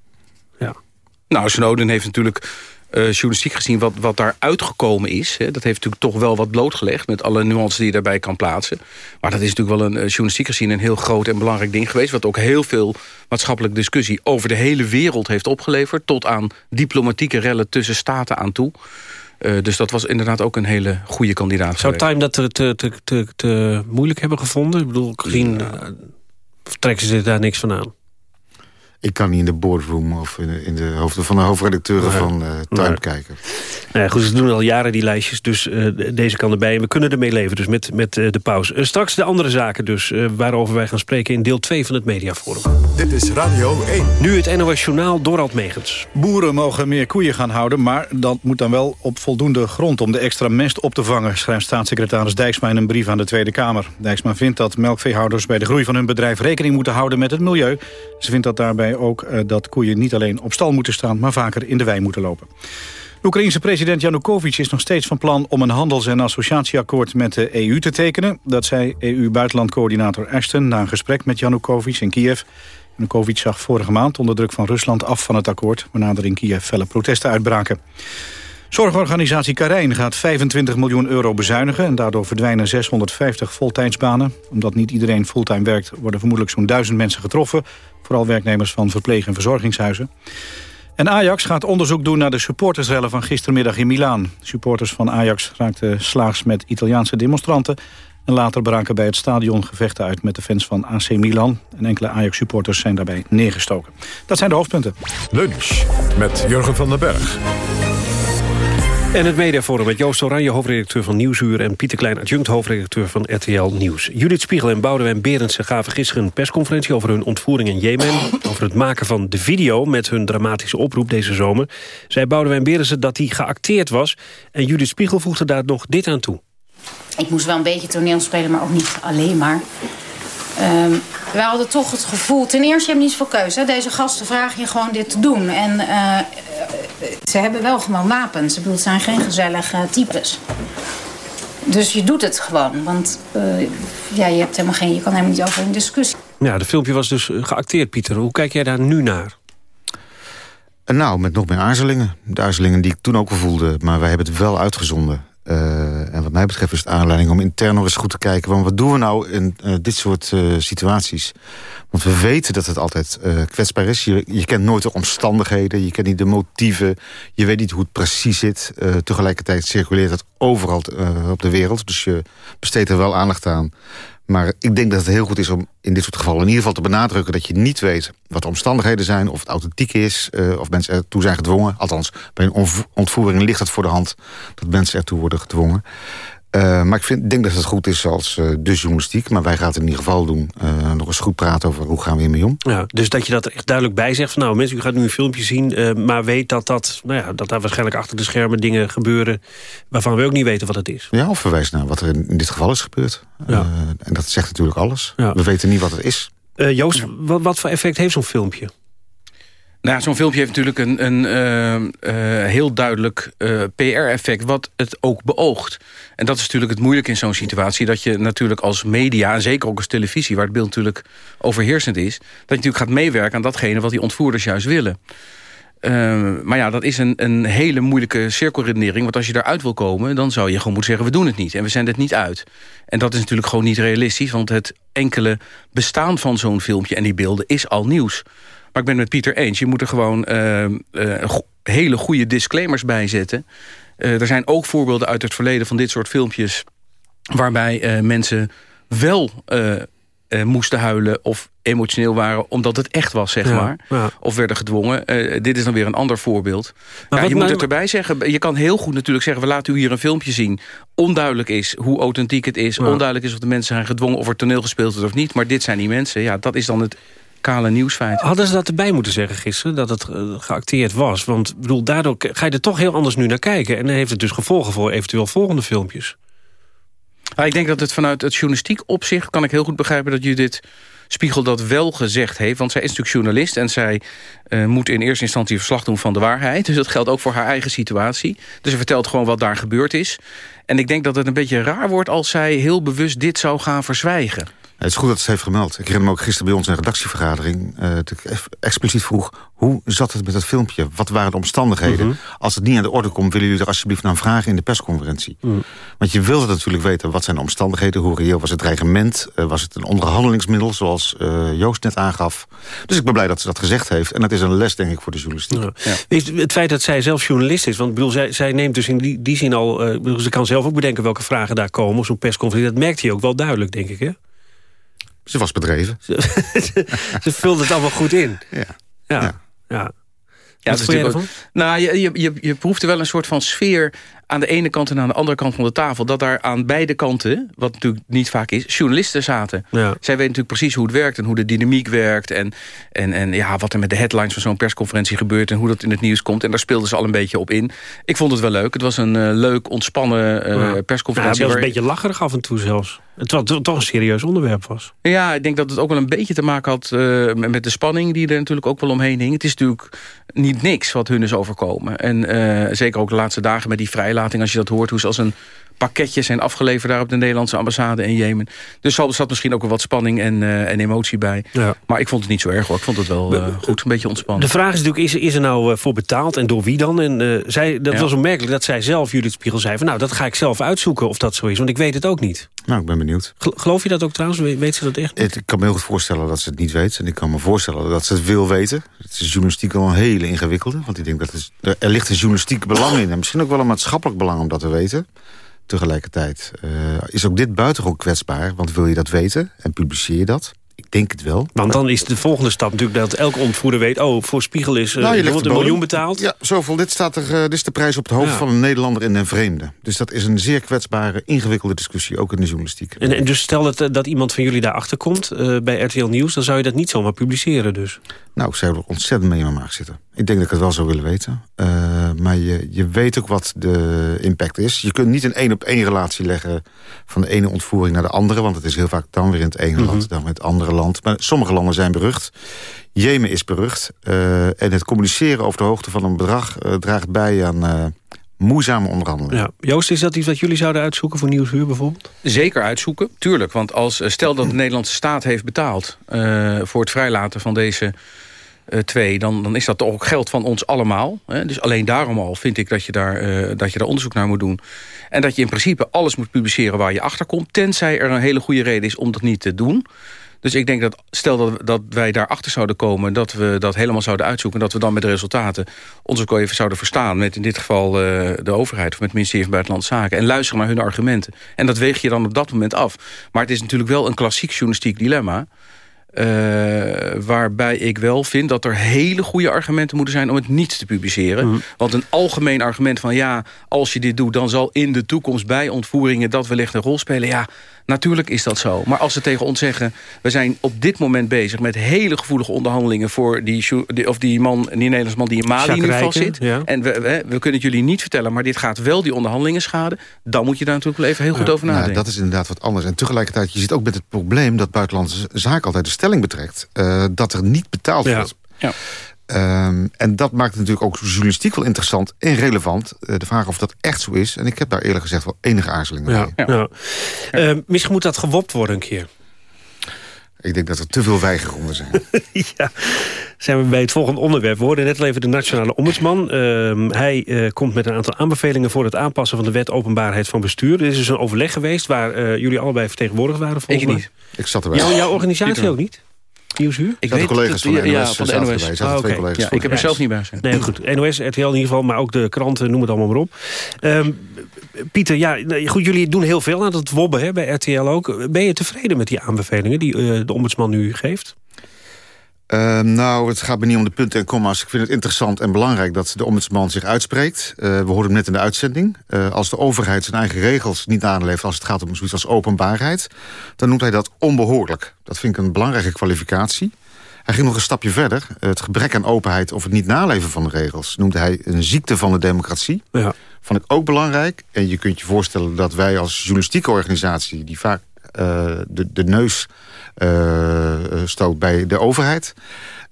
Nou, Snowden heeft natuurlijk eh, journalistiek gezien wat, wat daar uitgekomen is. Hè. Dat heeft natuurlijk toch wel wat blootgelegd... met alle nuances die je daarbij kan plaatsen. Maar dat is natuurlijk wel een eh, journalistiek gezien... een heel groot en belangrijk ding geweest... wat ook heel veel maatschappelijke discussie over de hele wereld heeft opgeleverd... tot aan diplomatieke rellen tussen staten aan toe. Eh, dus dat was inderdaad ook een hele goede kandidaat Zou geweest. Time dat te, te, te, te, te moeilijk hebben gevonden? Ik bedoel, gezien... trekken ze daar niks van aan? Ik kan niet in de boardroom of in de, in de hoofden van de hoofdredacteuren Nee. van eh Time Nee. kijken. Nou ja, goed, ze doen al jaren die lijstjes, dus eh, deze kan erbij. En we kunnen ermee leven, dus met, met eh, de pauze. Straks de andere zaken dus, waarover wij gaan spreken... in deel 2 van het Mediaforum. Is Radio 1. Nu het NOS Journaal, Dorald Megens. Boeren mogen meer koeien gaan houden, maar dat moet dan wel op voldoende grond om de extra mest op te vangen, schrijft staatssecretaris Dijksma in een brief aan de Tweede Kamer. Dijksma vindt dat melkveehouders bij de groei van hun bedrijf rekening moeten houden met het milieu. Ze vindt dat daarbij ook eh, dat koeien niet alleen op stal moeten staan, maar vaker in de wei moeten lopen. De Oekraïense president Janukovic is nog steeds van plan om een handels- en associatieakkoord met de EU te tekenen. Dat zei EU-buitenlandcoördinator Ashton na een gesprek met Janukovic in Kiev. Janukovic zag vorige maand onder druk van Rusland af van het akkoord... waarna er in Kiev felle protesten uitbraken. Zorgorganisatie Karijn gaat 25 miljoen euro bezuinigen... en daardoor verdwijnen 650 voltijdsbanen. Omdat niet iedereen fulltime werkt, worden vermoedelijk zo'n duizend mensen getroffen. Vooral werknemers van verpleeg- en verzorgingshuizen. En Ajax gaat onderzoek doen naar de supportersrellen van gistermiddag in Milaan. Supporters van Ajax raakten slaags met Italiaanse demonstranten... en later braken bij het stadion gevechten uit met de fans van AC Milan. En enkele Ajax-supporters zijn daarbij neergestoken. Dat zijn de hoofdpunten. Lunch met Jurgen van den Berg. En het mediaforum met Joost Oranje, hoofdredacteur van Nieuwsuur... en Pieter Klein, adjunct hoofdredacteur van RTL Nieuws. Judith Spiegel en Boudewijn Berendsen gaven gisteren een persconferentie... over hun ontvoering in Jemen, over het maken van de video... met hun dramatische oproep deze zomer. Zei Boudewijn Berendsen dat die geacteerd was... en Judith Spiegel voegde daar nog dit aan toe. Ik moest wel een beetje toneel spelen, maar ook niet alleen maar. Ehm we hadden toch het gevoel... Ten eerste, je hebt niet zoveel keuze. Hè? Deze gasten vragen je gewoon dit te doen. En eh, ze hebben wel gewoon wapens. Ik bedoel, het zijn geen gezellige types. Dus je doet het gewoon. Want eh, ja, je, hebt helemaal geen, je kan helemaal niet over een discussie. Ja, de filmpje was dus eh, geacteerd, Pieter. Hoe kijk jij daar nu naar? Nou, met nog meer aarzelingen. De aarzelingen die ik toen ook al voelde, maar wij hebben het wel uitgezonden. Uh, en wat mij betreft is het aanleiding om intern nog eens goed te kijken... Van wat doen we nou in uh, dit soort uh, situaties? Want we weten dat het altijd kwetsbaar is. Je, je, kent nooit de omstandigheden, je kent niet de motieven... je weet niet hoe het precies zit. tegelijkertijd circuleert het overal op de wereld. Dus je besteedt er wel aandacht aan. Maar ik denk dat het heel goed is om in dit soort gevallen in ieder geval te benadrukken... dat je niet weet wat de omstandigheden zijn, of het authentiek is... Uh, of mensen ertoe zijn gedwongen. Althans, bij een ontvoering ligt het voor de hand dat mensen ertoe worden gedwongen. Uh, maar ik vind, denk dat het goed is als uh, de journalistiek. Maar wij gaan het in ieder geval doen. Uh, nog eens goed praten over hoe gaan we hiermee om. Ja, dus dat je dat er echt duidelijk bij zegt. Van, nou mensen, u gaat nu een filmpje zien. maar weet dat, dat, nou ja, dat daar waarschijnlijk achter de schermen dingen gebeuren... waarvan we ook niet weten wat het is. Ja, of verwijs naar wat er in, dit geval is gebeurd. Ja. en dat zegt natuurlijk alles. Ja. We weten niet wat het is. Joost, wat, wat voor effect heeft zo'n filmpje? Nou, zo'n filmpje heeft natuurlijk een, een uh, uh, heel duidelijk uh, PR-effect... wat het ook beoogt. En dat is natuurlijk het moeilijke in zo'n situatie... dat je natuurlijk als media, en zeker ook als televisie... waar het beeld natuurlijk overheersend is... dat je natuurlijk gaat meewerken aan datgene wat die ontvoerders juist willen. Maar ja, dat is een, een hele moeilijke cirkelredenering. Want als je eruit wil komen, dan zou je gewoon moeten zeggen... we doen het niet en we zenden het niet uit. En dat is natuurlijk gewoon niet realistisch... want het enkele bestaan van zo'n filmpje en die beelden is al nieuws. Maar ik ben het met Pieter eens. Je moet er gewoon uh, uh, hele goede disclaimers bij zetten. Uh, er zijn ook voorbeelden uit het verleden van dit soort filmpjes... waarbij mensen wel moesten huilen of emotioneel waren... omdat het echt was, zeg maar. Ja. Of werden gedwongen. dit is dan weer een ander voorbeeld. Maar ja, je moet het erbij zeggen. Je kan heel goed natuurlijk zeggen... we laten u hier een filmpje zien. Onduidelijk is hoe authentiek het is. Onduidelijk is of de mensen zijn gedwongen... of er toneel gespeeld is of niet. Maar dit zijn die mensen. Ja, dat is dan het kale nieuwsfeit. Hadden ze dat erbij moeten zeggen gisteren, dat het uh, geacteerd was? Want bedoel, daardoor ga je er toch heel anders nu naar kijken. En dan heeft het dus gevolgen voor eventueel volgende filmpjes. ik denk dat het vanuit het journalistiek opzicht... kan ik heel goed begrijpen dat Judith Spiegel dat wel gezegd heeft. Want zij is natuurlijk journalist en zij uh, moet in eerste instantie verslag doen van de waarheid. Dus dat geldt ook voor haar eigen situatie. Dus ze vertelt gewoon wat daar gebeurd is. En ik denk dat het een beetje raar wordt als zij heel bewust dit zou gaan verzwijgen. Het is goed dat ze het heeft gemeld. Ik herinner me ook gisteren bij ons in een redactievergadering... Uh, dat ik expliciet vroeg, hoe zat het met dat filmpje? Wat waren de omstandigheden? Mhm. Als het niet aan de orde komt, willen jullie er alsjeblieft naar vragen... in de persconferentie. Mhm. Want je wilde natuurlijk weten, wat zijn de omstandigheden? Hoe reëel was het dreigement? Uh, was het een onderhandelingsmiddel, zoals uh, Joost net aangaf? Dus ik ben blij dat ze dat gezegd heeft. En dat is een les, denk ik, voor de journalistiek. Ja. Het feit dat zij zelf journalist is... want bedoel, zij, zij neemt dus in die, die zin al... ze kan zelf ook bedenken welke vragen daar komen... op zo'n persconferentie. Dat merkt hij ook wel duidelijk, denk ik, hè? Ze was bedreven. Ze, vulde het allemaal goed in. Ja. Ja. ja. ja. Ja, Wat vond je ervan? Nou, je, je, je, je proefde wel een soort van sfeer aan de ene kant en aan de andere kant van de tafel... dat daar aan beide kanten, wat natuurlijk niet vaak is, journalisten zaten. Ja. Zij weten natuurlijk precies hoe het werkt en hoe de dynamiek werkt... en, en, en ja, wat er met de headlines van zo'n persconferentie gebeurt... en hoe dat in het nieuws komt. En daar speelden ze al een beetje op in. Ik vond het wel leuk. Het was een uh, leuk, ontspannen uh, persconferentie. Ja, het was een beetje lacherig af en toe zelfs. Het was toch een serieus onderwerp was. Ja, ik denk dat het ook wel een beetje te maken had uh, met de spanning... die er natuurlijk ook wel omheen hing. Het is natuurlijk niet niks wat hun is overkomen. En zeker ook de laatste dagen met die vrijlating als je dat hoort, hoe ze als een pakketjes zijn afgeleverd daar op de Nederlandse ambassade in Jemen. Dus er zat misschien ook wel wat spanning en, uh, en emotie bij. Ja. Maar ik vond het niet zo erg hoor. Ik vond het wel uh, goed, een beetje ontspannen. De vraag is natuurlijk, is, is er nou uh, voor betaald en door wie dan? En zij, dat was opmerkelijk dat zij zelf, Judith Spiegel, zei van nou, dat ga ik zelf uitzoeken of dat zo is. Want ik weet het ook niet. Nou, ik ben benieuwd. Geloof je dat ook trouwens? Weet ze dat echt niet? Ik kan me heel goed voorstellen dat ze het niet weet. En ik kan me voorstellen dat ze het wil weten. Het is journalistiek wel een hele ingewikkelde. Want ik denk dat het, er ligt een journalistiek belang in. En misschien ook wel een maatschappelijk belang om dat te weten tegelijkertijd uh, is ook dit buitengewoon kwetsbaar. Want wil je dat weten en publiceer je dat... Ik denk het wel. Want dan is de volgende stap natuurlijk dat elke ontvoerder weet... oh, voor Spiegel is uh, nou, je wordt een miljoen betaald. Ja, zoveel. Dit, staat er, uh, dit is de prijs op het hoofd van een Nederlander en een vreemde. Dus dat is een zeer kwetsbare, ingewikkelde discussie, ook in de journalistiek. En, en dus stel dat, dat iemand van jullie daarachter komt uh, bij RTL Nieuws... dan zou je dat niet zomaar publiceren dus? Nou, ik zou er ontzettend mee in mijn maag zitten. Ik denk dat ik het wel zou willen weten. Uh, maar je, je weet ook wat de impact is. Je kunt niet een één-op-één relatie leggen... van de ene ontvoering naar de andere. Want het is heel vaak dan weer in het ene mhm. land, dan weer in het andere land. Maar sommige landen zijn berucht. Jemen is berucht. Uh, en het communiceren over de hoogte van een bedrag... Uh, draagt bij aan moeizame onderhandelingen. Ja. Joost, is dat iets wat jullie zouden uitzoeken voor Nieuwsuur bijvoorbeeld? Zeker uitzoeken, tuurlijk. Want als, stel dat de Nederlandse staat heeft betaald... voor het vrijlaten van deze Uh, twee, dan, dan is dat ook geld van ons allemaal. Hè? Dus alleen daarom al vind ik dat je, daar, uh, dat je daar onderzoek naar moet doen. En dat je in principe alles moet publiceren waar je achter komt... tenzij er een hele goede reden is om dat niet te doen. Dus ik denk dat stel dat, dat wij daarachter zouden komen... dat we dat helemaal zouden uitzoeken... en dat we dan met de resultaten ook even zouden verstaan... met in dit geval uh, de overheid of met het ministerie van Buitenlandse Zaken... en luisteren naar hun argumenten. En dat weeg je dan op dat moment af. Maar het is natuurlijk wel een klassiek journalistiek dilemma... Uh, waarbij ik wel vind dat er hele goede argumenten moeten zijn... om het niet te publiceren. Mm. Want een algemeen argument van... ja, als je dit doet, dan zal in de toekomst bij ontvoeringen... dat wellicht een rol spelen. Ja, Natuurlijk is dat zo. Maar als ze tegen ons zeggen... we zijn op dit moment bezig met hele gevoelige onderhandelingen... voor die, of die, man, die Nederlandsman die in Mali nu vast zit. En we, we, we, kunnen het jullie niet vertellen... maar dit gaat wel die onderhandelingen schaden. Dan moet je daar natuurlijk wel even heel goed over nadenken. Nou, dat is inderdaad wat anders. En tegelijkertijd, je zit ook met het probleem... dat buitenlandse zaken altijd de stelling betrekt. Uh, dat er niet betaald wordt. Ja. Um, en dat maakt het natuurlijk ook journalistiek wel interessant en relevant. Uh, de vraag of dat echt zo is. En ik heb daar eerlijk gezegd wel enige aarzeling mee. Ja, ja. Uh, misschien moet dat gewopt worden een keer. Ik denk dat er te veel wijgegronden zijn. ja, zijn we bij het volgende onderwerp. We hoorden net al even de Nationale Ombudsman. Uh, hij uh, komt met een aantal aanbevelingen voor het aanpassen van de wet openbaarheid van bestuur. Er is dus een overleg geweest waar uh, jullie allebei vertegenwoordigd waren. Volgens ik mij. niet. Ik zat erbij. Jouw, jouw organisatie ook niet? Nieuwsuur? Ik weet de collega's van de NOS. Ja, van de NOS. Ah, okay. ja, ik heb er zelf niet bij zijn. Nee, goed. NOS, RTL in ieder geval, maar ook de kranten, noem het allemaal maar op. Um, Pieter, ja, goed, jullie doen heel veel aan het wobben hè, bij RTL ook. Ben je tevreden met die aanbevelingen die uh, de ombudsman nu geeft? Uh, nou, het gaat me niet om de punten en comma's. Ik vind het interessant en belangrijk dat de ombudsman zich uitspreekt. Uh, we hoorden hem net in de uitzending. Uh, als de overheid zijn eigen regels niet naleeft... als het gaat om zoiets als openbaarheid... dan noemt hij dat onbehoorlijk. Dat vind ik een belangrijke kwalificatie. Hij ging nog een stapje verder. Het gebrek aan openheid of het niet naleven van de regels... noemde hij een ziekte van de democratie. Ja. Vond ik ook belangrijk. En je kunt je voorstellen dat wij als journalistieke organisatie... die vaak uh, de, de neus stoot bij de overheid...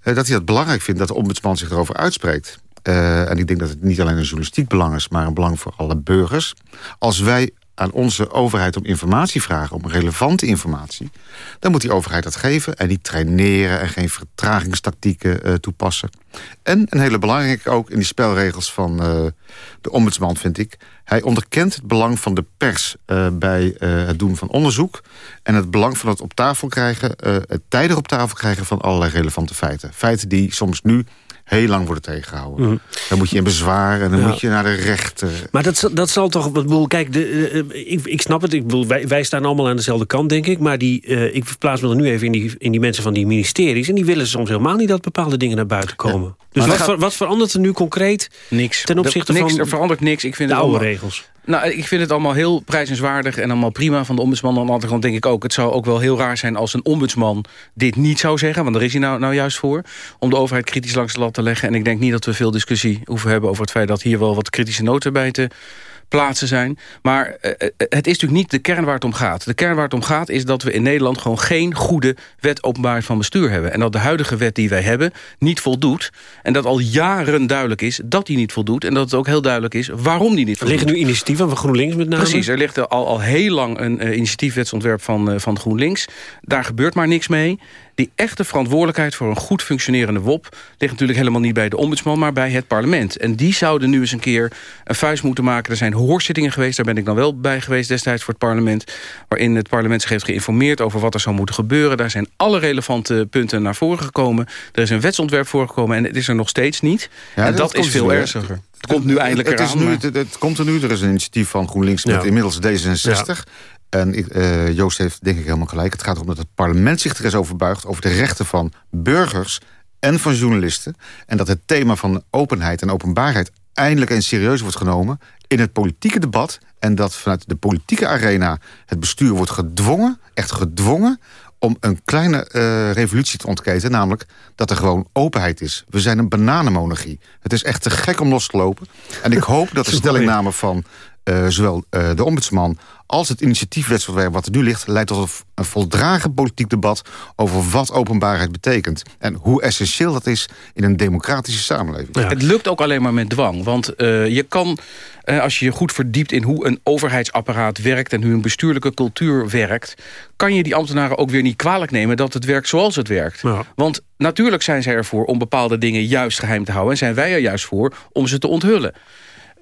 Uh, dat hij dat belangrijk vindt dat de ombudsman zich erover uitspreekt. En ik denk dat het niet alleen een journalistiek belang is... maar een belang voor alle burgers. Als wij aan onze overheid om informatie vragen, om relevante informatie... dan moet die overheid dat geven en niet traineren... en geen vertragingstactieken uh, toepassen. En een hele belangrijke ook in die spelregels van uh, de ombudsman, vind ik... hij onderkent het belang van de pers uh, bij het doen van onderzoek... en het belang van het op tafel krijgen, het tijdig op tafel krijgen... van allerlei relevante feiten. Feiten die soms nu heel lang worden tegengehouden. Mm. Dan moet je in bezwaar en dan ja. moet je naar de rechter. Maar dat, dat zal toch... Ik bedoel, kijk, de, uh, ik, ik snap het. Ik bedoel, wij, wij staan allemaal aan dezelfde kant, denk ik. Maar die, uh, ik verplaats me dan nu even in die, in die mensen van die ministeries... en die willen soms helemaal niet dat bepaalde dingen naar buiten komen. Ja. Dus wat, gaat... wat, verandert er nu concreet niks. ten opzichte de, niks, van... Er verandert niks. Ik vind de het oude allemaal, regels. Nou, ik vind het allemaal heel prijzenswaardig en allemaal prima van de ombudsman. Aan de andere kant denk ik ook, het zou ook wel heel raar zijn als een ombudsman dit niet zou zeggen. Want daar is hij nou, nou juist voor. Om de overheid kritisch langs de lat te leggen. En ik denk niet dat we veel discussie hoeven hebben over het feit dat hier wel wat kritische noten bij te plaatsen zijn. Maar uh, het is natuurlijk niet de kern waar het om gaat. De kern waar het om gaat is dat we in Nederland gewoon geen goede wet openbaarheid van bestuur hebben. En dat de huidige wet die wij hebben niet voldoet. En dat al jaren duidelijk is dat die niet voldoet. En dat het ook heel duidelijk is waarom die niet voldoet. Er liggen nu initiatieven van GroenLinks met name? Precies, er ligt al, al heel lang een uh, initiatiefwetsontwerp van, van GroenLinks. Daar gebeurt maar niks mee. Die echte verantwoordelijkheid voor een goed functionerende WOP... ligt natuurlijk helemaal niet bij de ombudsman, maar bij het parlement. En die zouden nu eens een keer een vuist moeten maken. Er zijn hoorzittingen geweest, daar ben ik dan wel bij geweest destijds voor het parlement... waarin het parlement zich heeft geïnformeerd over wat er zou moeten gebeuren. Daar zijn alle relevante punten naar voren gekomen. Er is een wetsontwerp voorgekomen en het is er nog steeds niet. Ja, en dat, dat is veel weer. erger. Het komt nu eindelijk het, het is nu, het, het, komt er nu. Er is een initiatief van GroenLinks met ja. inmiddels D66... Ja. En uh, Joost heeft denk ik helemaal gelijk. Het gaat erom dat het parlement zich er eens over buigt... over de rechten van burgers en van journalisten. En dat het thema van openheid en openbaarheid... eindelijk eens serieus wordt genomen in het politieke debat... en dat vanuit de politieke arena het bestuur wordt gedwongen... echt gedwongen om een kleine uh, revolutie te ontketen. Namelijk dat er gewoon openheid is. We zijn een bananenmonarchie. Het is echt te gek om los te lopen. En ik hoop dat de stellingname van uh, zowel uh, de ombudsman als het initiatiefwetsontwerp wat er nu ligt... leidt tot een voldragen politiek debat over wat openbaarheid betekent. En hoe essentieel dat is in een democratische samenleving. Ja. Het lukt ook alleen maar met dwang. Want uh, je kan, uh, als je je goed verdiept in hoe een overheidsapparaat werkt... en hoe een bestuurlijke cultuur werkt... kan je die ambtenaren ook weer niet kwalijk nemen dat het werkt zoals het werkt. Ja. Want natuurlijk zijn zij ervoor om bepaalde dingen juist geheim te houden... en zijn wij er juist voor om ze te onthullen.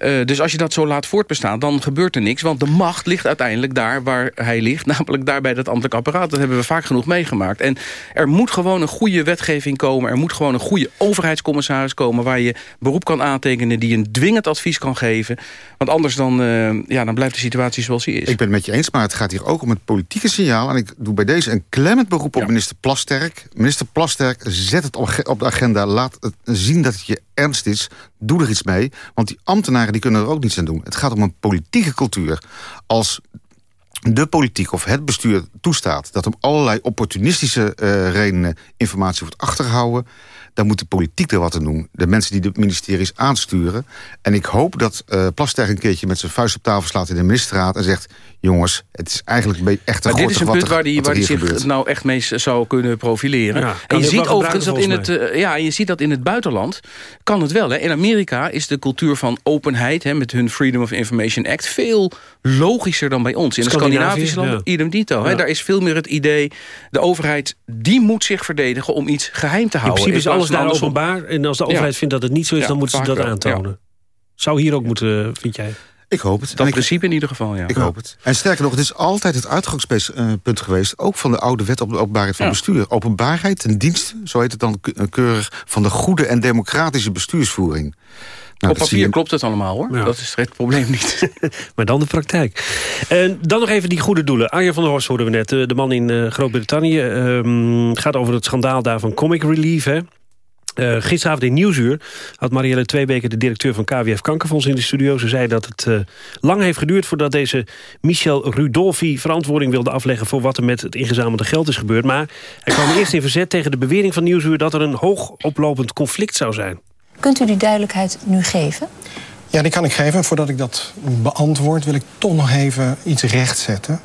Uh, dus als je dat zo laat voortbestaan, dan gebeurt er niks. Want de macht ligt uiteindelijk daar waar hij ligt. Namelijk daar bij dat ambtelijk apparaat. Dat hebben we vaak genoeg meegemaakt. En er moet gewoon een goede wetgeving komen. Er moet gewoon een goede overheidscommissaris komen... waar je beroep kan aantekenen, die een dwingend advies kan geven. Want anders dan, uh, ja, dan blijft de situatie zoals die is. Ik ben het met je eens, maar het gaat hier ook om het politieke signaal. En ik doe bij deze een klemmend beroep op ja. minister Plasterk. Minister Plasterk, zet het op de agenda. Laat het zien dat het je ernst is. Doe er iets mee. Want die ambtenaren die kunnen er ook niets aan doen. Het gaat om een politieke cultuur. Als de politiek of het bestuur toestaat... dat om allerlei opportunistische uh, redenen informatie wordt achtergehouden... dan moet de politiek er wat aan doen. De mensen die de ministeries aansturen. En ik hoop dat uh, Plasterk een keertje met zijn vuist op tafel slaat in de ministerraad... en zegt, jongens, het is eigenlijk een beetje echt een Maar dit is een punt er, waar hij waar die zich gebeurt. nou echt mee zou kunnen profileren. Ja, en je ziet overigens dat in het, uh, ja, je ziet dat in het buitenland kan het wel. Hè. In Amerika is de cultuur van openheid... Hè, met hun Freedom of Information Act... veel logischer dan bij ons. In de Scandinavische landen, ja. idem dito. Hè. Daar is veel meer het idee... de overheid die moet zich verdedigen om iets geheim te houden. In principe is alles daar openbaar. En als de overheid vindt dat het niet zo is... dan moeten ze dat wel. aantonen. Zou hier ook moeten, vind jij? Ik hoop het. Dat in principe in ieder geval, ja. Ik hoop het. En sterker nog, het is altijd het uitgangspunt geweest... ook van de oude wet op de openbaarheid van ja. bestuur. Openbaarheid ten dienste, zo heet het dan keurig... van de goede en democratische bestuursvoering. Nou, Op papier klopt het allemaal, hoor. Ja. Dat is het probleem niet. maar dan de praktijk. En dan nog even die goede doelen. Arjen van der Horst hoorden we net, de man in Groot-Brittannië. Um, gaat over het schandaal daar van Comic Relief, hè. Uh, gisteravond in Nieuwsuur had Marielle Tweebeke... de directeur van KWF Kankerfonds in de studio. Ze zei dat het uh, lang heeft geduurd voordat deze Michel Rudolfi... verantwoording wilde afleggen voor wat er met het ingezamelde geld is gebeurd. Maar hij kwam eerst in verzet tegen de bewering van Nieuwsuur... dat er een hoogoplopend conflict zou zijn. Kunt u die duidelijkheid nu geven? Ja, die kan ik geven. Voordat ik dat beantwoord wil ik toch nog even iets rechtzetten.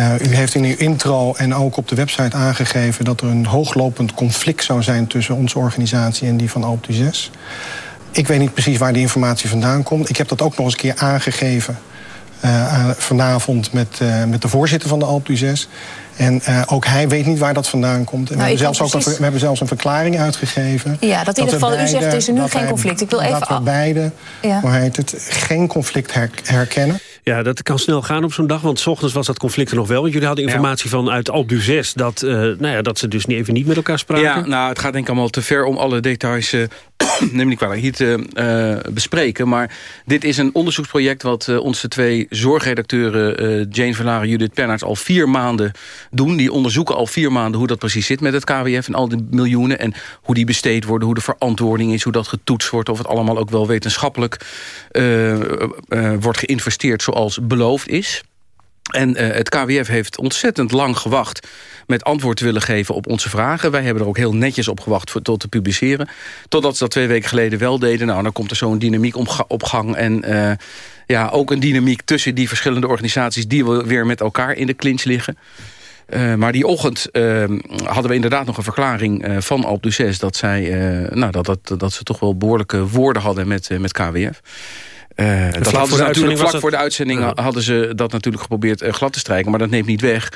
Uh, u heeft in uw intro en ook op de website aangegeven... dat er een hooglopend conflict zou zijn tussen onze organisatie en die van Alpe 6. Ik weet niet precies waar die informatie vandaan komt. Ik heb dat ook nog eens een keer aangegeven uh, vanavond met, uh, met de voorzitter van de Alpe 6. En uh, ook hij weet niet waar dat vandaan komt. En nou, we, hebben zelfs ook een, we hebben zelfs een verklaring uitgegeven. Ja, dat in ieder geval, u zegt er is er nu geen conflict. Ik wil even... Dat we beide, ja. hoe heet het, geen conflict her, herkennen. Ja, dat kan snel gaan op zo'n dag, want s ochtends was dat conflict er nog wel. Want jullie hadden informatie ja. van uit Alpe 6 dat, uh, nou ja, dat ze dus niet even niet met elkaar spraken. Ja, nou, het gaat denk ik allemaal te ver om alle details... Uh, neem niet kwalijk, hier te uh, bespreken. Maar dit is een onderzoeksproject wat uh, onze twee zorgredacteuren... Uh, Jane Verlaren en Judith Pennaerts al vier maanden doen. Die onderzoeken al vier maanden hoe dat precies zit met het KWF... en al die miljoenen en hoe die besteed worden... hoe de verantwoording is, hoe dat getoetst wordt... of het allemaal ook wel wetenschappelijk wordt geïnvesteerd zoals beloofd is... En uh, het KWF heeft ontzettend lang gewacht met antwoord te willen geven op onze vragen. Wij hebben er ook heel netjes op gewacht voor, tot te publiceren. Totdat ze dat twee weken geleden wel deden. Nou, dan komt er zo'n dynamiek op gang. En uh, ja, ook een dynamiek tussen die verschillende organisaties... die weer met elkaar in de clinch liggen. Uh, maar die ochtend hadden we inderdaad nog een verklaring van d'Huez... dat, zij, nou, dat, dat, dat ze toch wel behoorlijke woorden hadden met, met KWF. Uh, dat vlak voor de natuurlijk vlak voor de uitzending hadden ze dat natuurlijk geprobeerd uh, glad te strijken. Maar dat neemt niet weg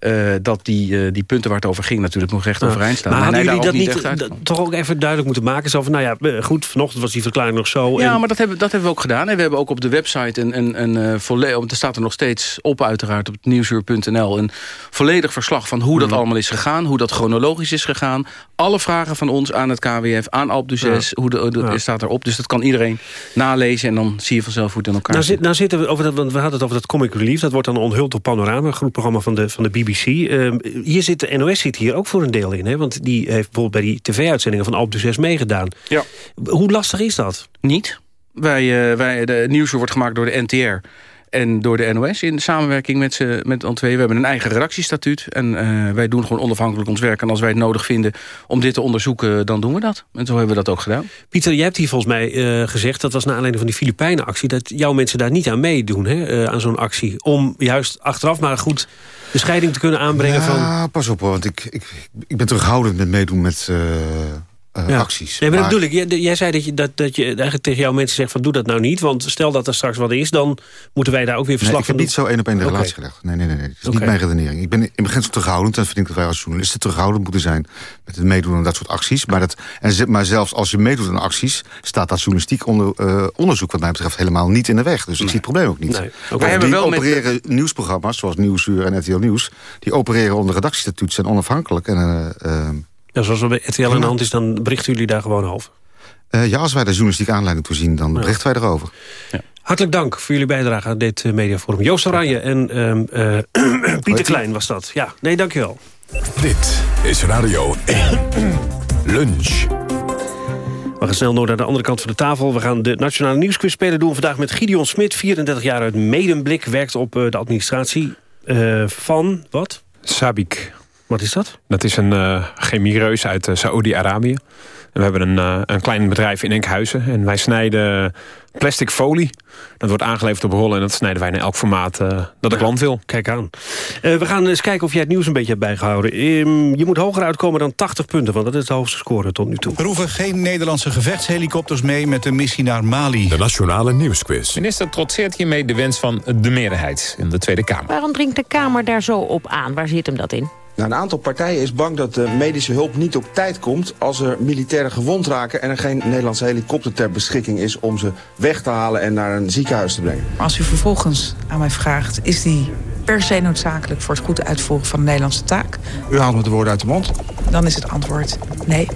uh, dat die, uh, die punten waar het over ging natuurlijk nog recht overeind staan. Maar hadden jullie dat niet, niet toch ook even duidelijk moeten maken? Zo van, nou ja, goed, vanochtend was die verklaring nog zo. Ja, en... maar dat hebben, dat hebben we ook gedaan. En we hebben ook op de website een, een, een uh, volledig... Er staat er nog steeds op uiteraard op nieuwsuur.nl... een volledig verslag van hoe dat mm. allemaal is gegaan. Hoe dat chronologisch is gegaan. Alle vragen van ons aan het KWF, aan Alp ja. hoe de, de, ja. staat erop. Dus dat kan iedereen nalezen en dan zie je vanzelf hoe het in elkaar nou, zit. Nou zitten we over dat, want we hadden het over dat Comic Relief. Dat wordt dan onthuld op Panorama, een groot programma van de, van de BBC. Uh, hier zit de NOS zit hier ook voor een deel in. Hè? Want die heeft bijvoorbeeld bij die tv-uitzendingen van Alp Duces meegedaan. Ja. Hoe lastig is dat? Niet. Wij, uh, wij, de nieuws wordt gemaakt door de NTR. En door de NOS in samenwerking met, ze, met Antwerpen. We hebben een eigen redactiestatuut. En uh, wij doen gewoon onafhankelijk ons werk. En als wij het nodig vinden om dit te onderzoeken, dan doen we dat. En zo hebben we dat ook gedaan. Pieter, jij hebt hier volgens mij uh, gezegd... dat was naar aanleiding van die Filipijnen-actie... dat jouw mensen daar niet aan meedoen, hè, uh, aan zo'n actie. Om juist achteraf maar goed de scheiding te kunnen aanbrengen ja, van... pas op hoor, want ik, ik, ik ben terughoudend met meedoen met... Uh, uh, ja. acties. Nee, maar, maar dat bedoel ik. Jij, jij, zei dat je, dat, dat je eigenlijk tegen jouw mensen zegt van doe dat nou niet. Want stel dat er straks wat is, dan moeten wij daar ook weer verslag nee, van doen. ik heb niet zo één op één de okay. relatie gelegd. Nee, nee, nee. nee. Dat is okay. niet mijn redenering. Ik ben in beginsel terughoudend. En vind ik dat wij als journalisten terughoudend moeten zijn... met het meedoen aan dat soort acties. Maar, dat, en, maar zelfs als je meedoet aan acties... staat dat journalistiek onder, uh, onderzoek wat mij betreft helemaal niet in de weg. Dus ik zie het probleem ook niet. Nee. Okay. Wij hebben wel opereren met... nieuwsprogramma's, zoals Nieuwsuur en RTL Nieuws... die opereren onder redactiestatuut, zijn onafhankelijk... en uh, ja, zoals er bij RTL aan de hand is, dan berichten jullie daar gewoon over? Uh, ja, als wij daar journalistieke aanleiding toe zien, dan berichten wij erover. Ja. Hartelijk dank voor jullie bijdrage aan dit uh, mediaforum. Joost Oranje en uh, Pieter Klein was dat. Ja, nee, dankjewel. Dit is Radio 1. Lunch. We gaan snel door naar de andere kant van de tafel. We gaan de Nationale Nieuwsquiz spelen doen vandaag met Gideon Smit. 34 jaar uit Medemblik, werkt op de administratie van, wat? Sabik. Wat is dat? Dat is een uh, chemiereus uit uh, Saoedi-Arabië. We hebben een, uh, een klein bedrijf in Enkhuizen. En wij snijden plastic folie. Dat wordt aangeleverd op rollen en dat snijden wij in elk formaat uh, dat de klant wil. Kijk aan. Uh, we gaan eens kijken of jij het nieuws een beetje hebt bijgehouden. Um, je moet hoger uitkomen dan 80 punten, want dat is de hoogste score tot nu toe. Er hoeven geen Nederlandse gevechtshelikopters mee met de missie naar Mali. De Nationale Nieuwsquiz. De minister trotseert hiermee de wens van de meerderheid in de Tweede Kamer. Waarom dringt de Kamer daar zo op aan? Waar zit hem dat in? Nou, een aantal partijen is bang dat de medische hulp niet op tijd komt... als er militairen gewond raken en er geen Nederlandse helikopter ter beschikking is... om ze weg te halen en naar een ziekenhuis te brengen. Als u vervolgens aan mij vraagt, is die per se noodzakelijk... voor het goede uitvoeren van de Nederlandse taak? U haalt me de woorden uit de mond. Dan is het antwoord nee.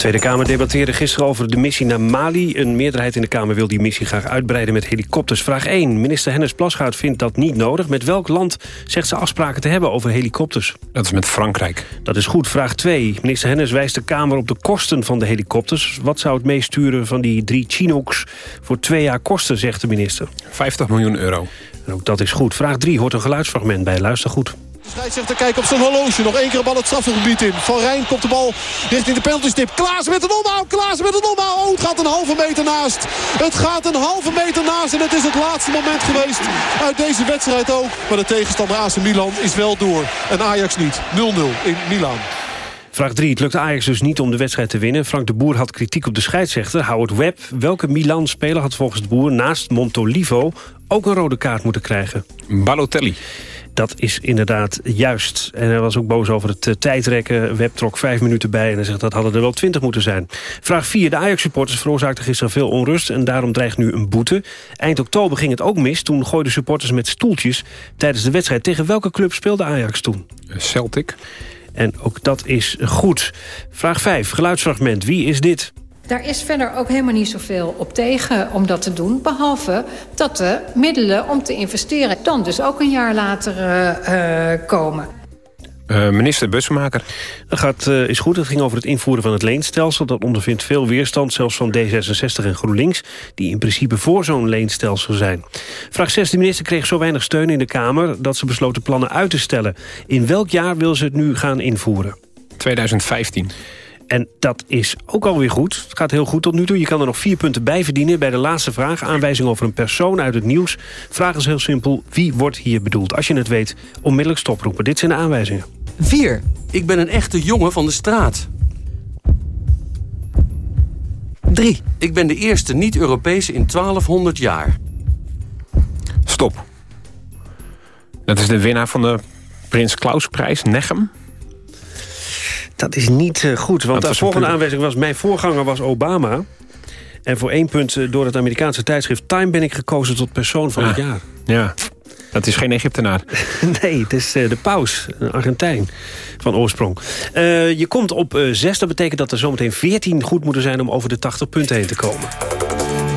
De Tweede Kamer debatteerde gisteren over de missie naar Mali. Een meerderheid in de Kamer wil die missie graag uitbreiden met helikopters. Vraag 1. Minister Hennis Plasgaard vindt dat niet nodig. Met welk land zegt ze afspraken te hebben over helikopters? Dat is met Frankrijk. Dat is goed. Vraag 2. Minister Hennis wijst de Kamer op de kosten van de helikopters. Wat zou het meesturen van die drie Chinooks voor twee jaar kosten, zegt de minister? 50 miljoen euro. En ook dat is goed. Vraag 3 hoort een geluidsfragment bij. Luister goed. De scheidsrechter kijkt op zijn horloge. Nog één keer de bal het strafgebied in. Van Rijn komt de bal richting de penaltystip. Klaas met een omhaal. Klaas met een omhaal. Oh, het gaat een halve meter naast. Het gaat een halve meter naast. En het is het laatste moment geweest uit deze wedstrijd ook. Maar de tegenstander AC Milan is wel door. En Ajax niet. 0-0 in Milan. Vraag 3. Het lukte Ajax dus niet om de wedstrijd te winnen. Frank de Boer had kritiek op de scheidsrechter. Howard Webb. Welke Milan-speler had volgens de Boer naast Montolivo ook een rode kaart moeten krijgen? Balotelli. Dat is inderdaad juist. En hij was ook boos over het uh, tijdrekken. Web trok vijf minuten bij en hij zegt dat hadden er wel twintig moeten zijn. Vraag 4. De Ajax-supporters veroorzaakten gisteren veel onrust... en daarom dreigt nu een boete. Eind oktober ging het ook mis. Toen gooiden supporters met stoeltjes tijdens de wedstrijd. Tegen welke club speelde Ajax toen? Celtic. En ook dat is goed. Vraag 5. Geluidsfragment. Wie is dit? Daar is verder ook helemaal niet zoveel op tegen om dat te doen. Behalve dat de middelen om te investeren dan dus ook een jaar later uh, uh, komen. Uh, minister Bussemaker. Dat gaat, uh, is goed. Het ging over het invoeren van het leenstelsel. Dat ondervindt veel weerstand, zelfs van D66 en GroenLinks... die in principe voor zo'n leenstelsel zijn. Vraag 6. De minister kreeg zo weinig steun in de Kamer... dat ze besloten plannen uit te stellen. In welk jaar wil ze het nu gaan invoeren? 2015. En dat is ook alweer goed. Het gaat heel goed tot nu toe. Je kan er nog vier punten bij verdienen bij de laatste vraag. Aanwijzing over een persoon uit het nieuws. Vraag is heel simpel. Wie wordt hier bedoeld? Als je het weet, onmiddellijk stoproepen. Dit zijn de aanwijzingen. 4. Ik ben een echte jongen van de straat. 3. Ik ben de eerste niet-Europese in 1200 jaar. Stop. Dat is de winnaar van de Prins Klausprijs, Nechem. Dat is niet uh, goed, want de volgende aanwijzing was... mijn voorganger was Obama. En voor één punt uh, door het Amerikaanse tijdschrift Time... ben ik gekozen tot persoon van ah, het jaar. Ja, dat is geen Egyptenaar. nee, het is uh, de paus, een Argentijn van oorsprong. je komt op 6, dat betekent dat er zometeen 14 goed moeten zijn... om over de 80 punten heen te komen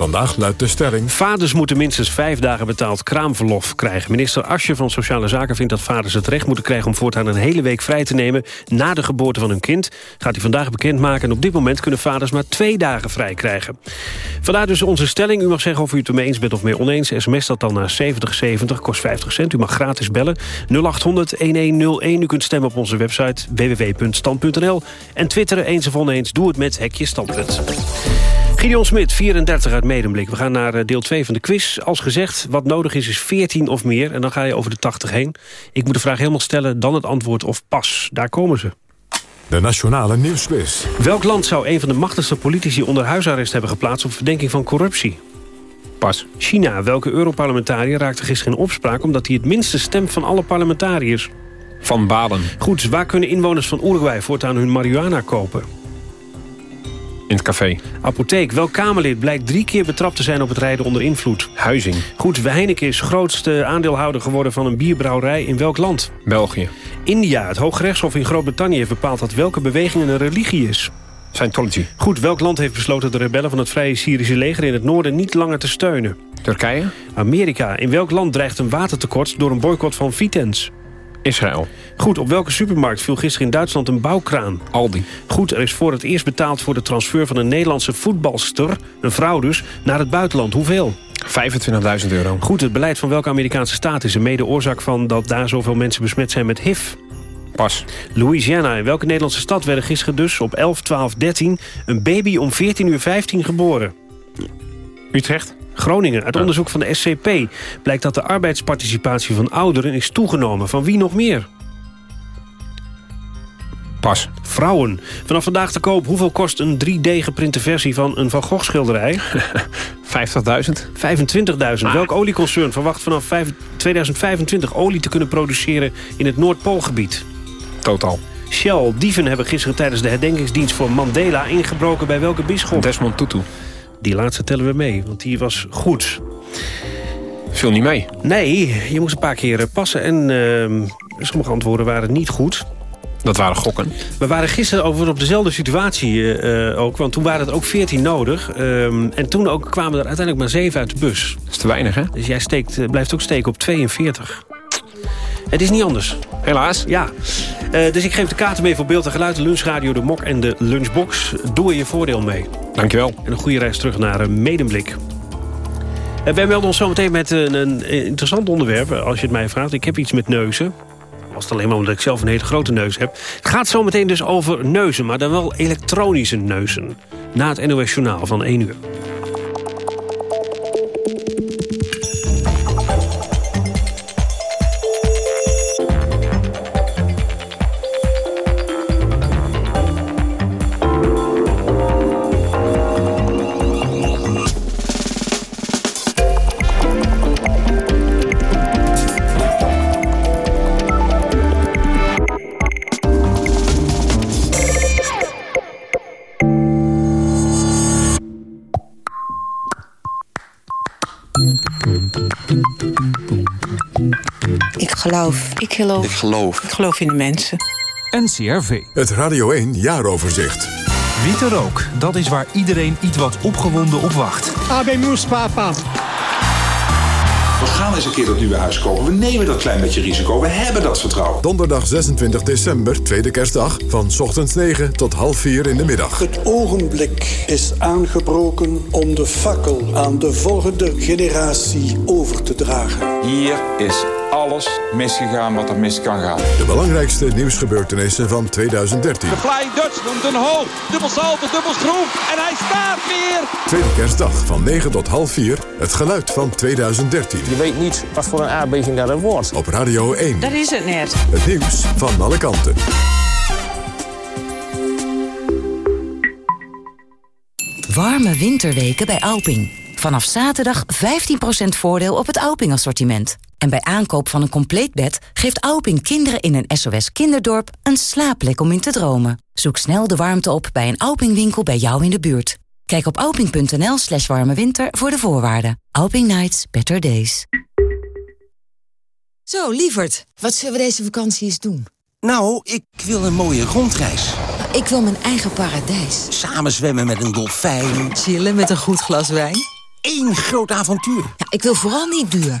Vandaag luidt de stelling... Vaders moeten minstens vijf dagen betaald kraamverlof krijgen. Minister Asje van Sociale Zaken vindt dat vaders het recht moeten krijgen... om voortaan een hele week vrij te nemen na de geboorte van hun kind. Gaat hij vandaag bekendmaken en op dit moment kunnen vaders maar twee dagen vrij krijgen. Vandaar dus onze stelling. U mag zeggen of u het ermee eens bent of mee oneens. SMS dat dan naar 7070, kost 50 cent. U mag gratis bellen. 0800-1101. U kunt stemmen op onze website www.stand.nl. En twitteren eens of oneens. Doe het met Hekje Standpunt. Gideon Smit, 34 uit Medemblik. We gaan naar eh, deel 2 van de quiz. Als gezegd, wat nodig is, is 14 of meer. En dan ga je over de 80 heen. Ik moet de vraag helemaal stellen, dan het antwoord of pas. Daar komen ze. De Nationale Nieuwsquiz. Welk land zou een van de machtigste politici onder huisarrest hebben geplaatst... op verdenking van corruptie? Pas. China. Welke Europarlementariër raakte gisteren in opspraak... omdat hij het minste stemt van alle parlementariërs? Van Baden. Goed, waar kunnen inwoners van Uruguay voortaan hun marihuana kopen? In het café. Apotheek. Welk Kamerlid blijkt drie keer betrapt te zijn op het rijden onder invloed? Huizing. Goed, Heineken is grootste aandeelhouder geworden van een bierbrouwerij in welk land? België. India. Het Hooggerechtshof in Groot-Brittannië heeft bepaald dat welke beweging een religie is. Scientology. Goed, welk land heeft besloten de rebellen van het Vrije Syrische leger in het noorden niet langer te steunen? Turkije. Amerika. In welk land dreigt een watertekort door een boycott van Vitens? Israël. Goed, op welke supermarkt viel gisteren in Duitsland een bouwkraan? Aldi. Goed, er is voor het eerst betaald voor de transfer van een Nederlandse voetbalster... een vrouw dus, naar het buitenland. Hoeveel? 25.000 euro. Goed, het beleid van welke Amerikaanse staat is een mede oorzaak van... dat daar zoveel mensen besmet zijn met HIV? Pas. Louisiana. In welke Nederlandse stad werden gisteren dus op 11, 12, 13... een baby om 14 uur 15 geboren? Utrecht. Groningen. Uit onderzoek van de SCP blijkt dat de arbeidsparticipatie van ouderen is toegenomen. Van wie nog meer? Pas. Vrouwen. Vanaf vandaag te koop, hoeveel kost een 3D-geprinte versie van een Van Gogh schilderij? 50.000. 25.000. Welk olieconcern verwacht vanaf 2025 olie te kunnen produceren in het Noordpoolgebied? Totaal. Shell. Dieven hebben gisteren tijdens de herdenkingsdienst voor Mandela ingebroken bij welke bisschop? Desmond Tutu. Die laatste tellen we mee, want die was goed. Viel niet mee. Nee, je moest een paar keer passen en uh, sommige antwoorden waren niet goed. Dat waren gokken. We waren gisteren over op dezelfde situatie uh, ook. Want toen waren het ook 14 nodig. Um, en toen ook kwamen er uiteindelijk maar 7 uit de bus. Dat is te weinig, hè? Dus jij steekt, blijft ook steken op 42. Het is niet anders. Helaas. Ja. Uh, dus ik geef de kaarten mee voor beeld en geluid, de lunchradio, de mok en de lunchbox. Doe er je voordeel mee. Dankjewel. En een goede reis terug naar uh, Medemblik. En wij melden ons zometeen met een, een interessant onderwerp, als je het mij vraagt. Ik heb iets met neuzen. Was het alleen maar omdat ik zelf een hele grote neus heb. Het gaat zometeen dus over neuzen, maar dan wel elektronische neuzen. Na het NOS Journaal van 1 uur. Geloof. Ik geloof. Ik geloof. Ik geloof in de mensen. NCRV. Het Radio 1 Jaaroverzicht. Witte rook, dat is waar iedereen iets wat opgewonden op wacht. Abemus papa. We gaan eens een keer dat nieuwe huis kopen. We nemen dat klein beetje risico. We hebben dat vertrouwen. Donderdag 26 december, tweede kerstdag. Van ochtends 9 tot half 4 in de middag. Het ogenblik is aangebroken om de fakkel aan de volgende generatie over te dragen. Hier is alles misgegaan wat er mis kan gaan. De belangrijkste nieuwsgebeurtenissen van 2013. De Flying Dutch noemt een hoog. Dubbel salto, dubbel schroef. En hij staat weer. Tweede kerstdag van 9 tot half 4. Het geluid van 2013. Je weet niet wat voor een aardbeving dat er wordt. Op Radio 1. Dat is het net. Het nieuws van alle kanten. Warme winterweken bij Alping. Vanaf zaterdag 15% voordeel op het Alping-assortiment. En bij aankoop van een compleet bed geeft Alping kinderen in een SOS kinderdorp een slaapplek om in te dromen. Zoek snel de warmte op bij een Alping-winkel bij jou in de buurt. Kijk op alping.nl slash warme winter voor de voorwaarden. Alping Nights, better days. Zo, lieverd, wat zullen we deze vakantie eens doen? Nou, ik wil een mooie rondreis. Ik wil mijn eigen paradijs. Samen zwemmen met een dolfijn. Chillen met een goed glas wijn. één groot avontuur. Ja, ik wil vooral niet duur.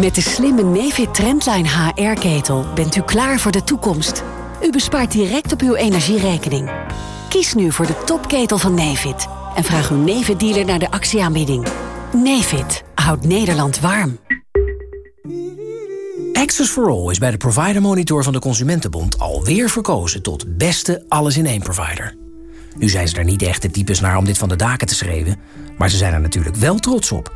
Met de slimme Nefit Trendline HR-ketel bent u klaar voor de toekomst. U bespaart direct op uw energierekening. Kies nu voor de topketel van Nefit en vraag uw Nefit-dealer naar de actieaanbieding. Nefit houdt Nederland warm. Access for All is bij de Provider Monitor van de Consumentenbond alweer verkozen tot beste alles-in-één provider. Nu zijn ze er niet echt de types naar om dit van de daken te schreeuwen, maar ze zijn er natuurlijk wel trots op.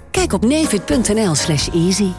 Kijk op nefit.nl slash easy.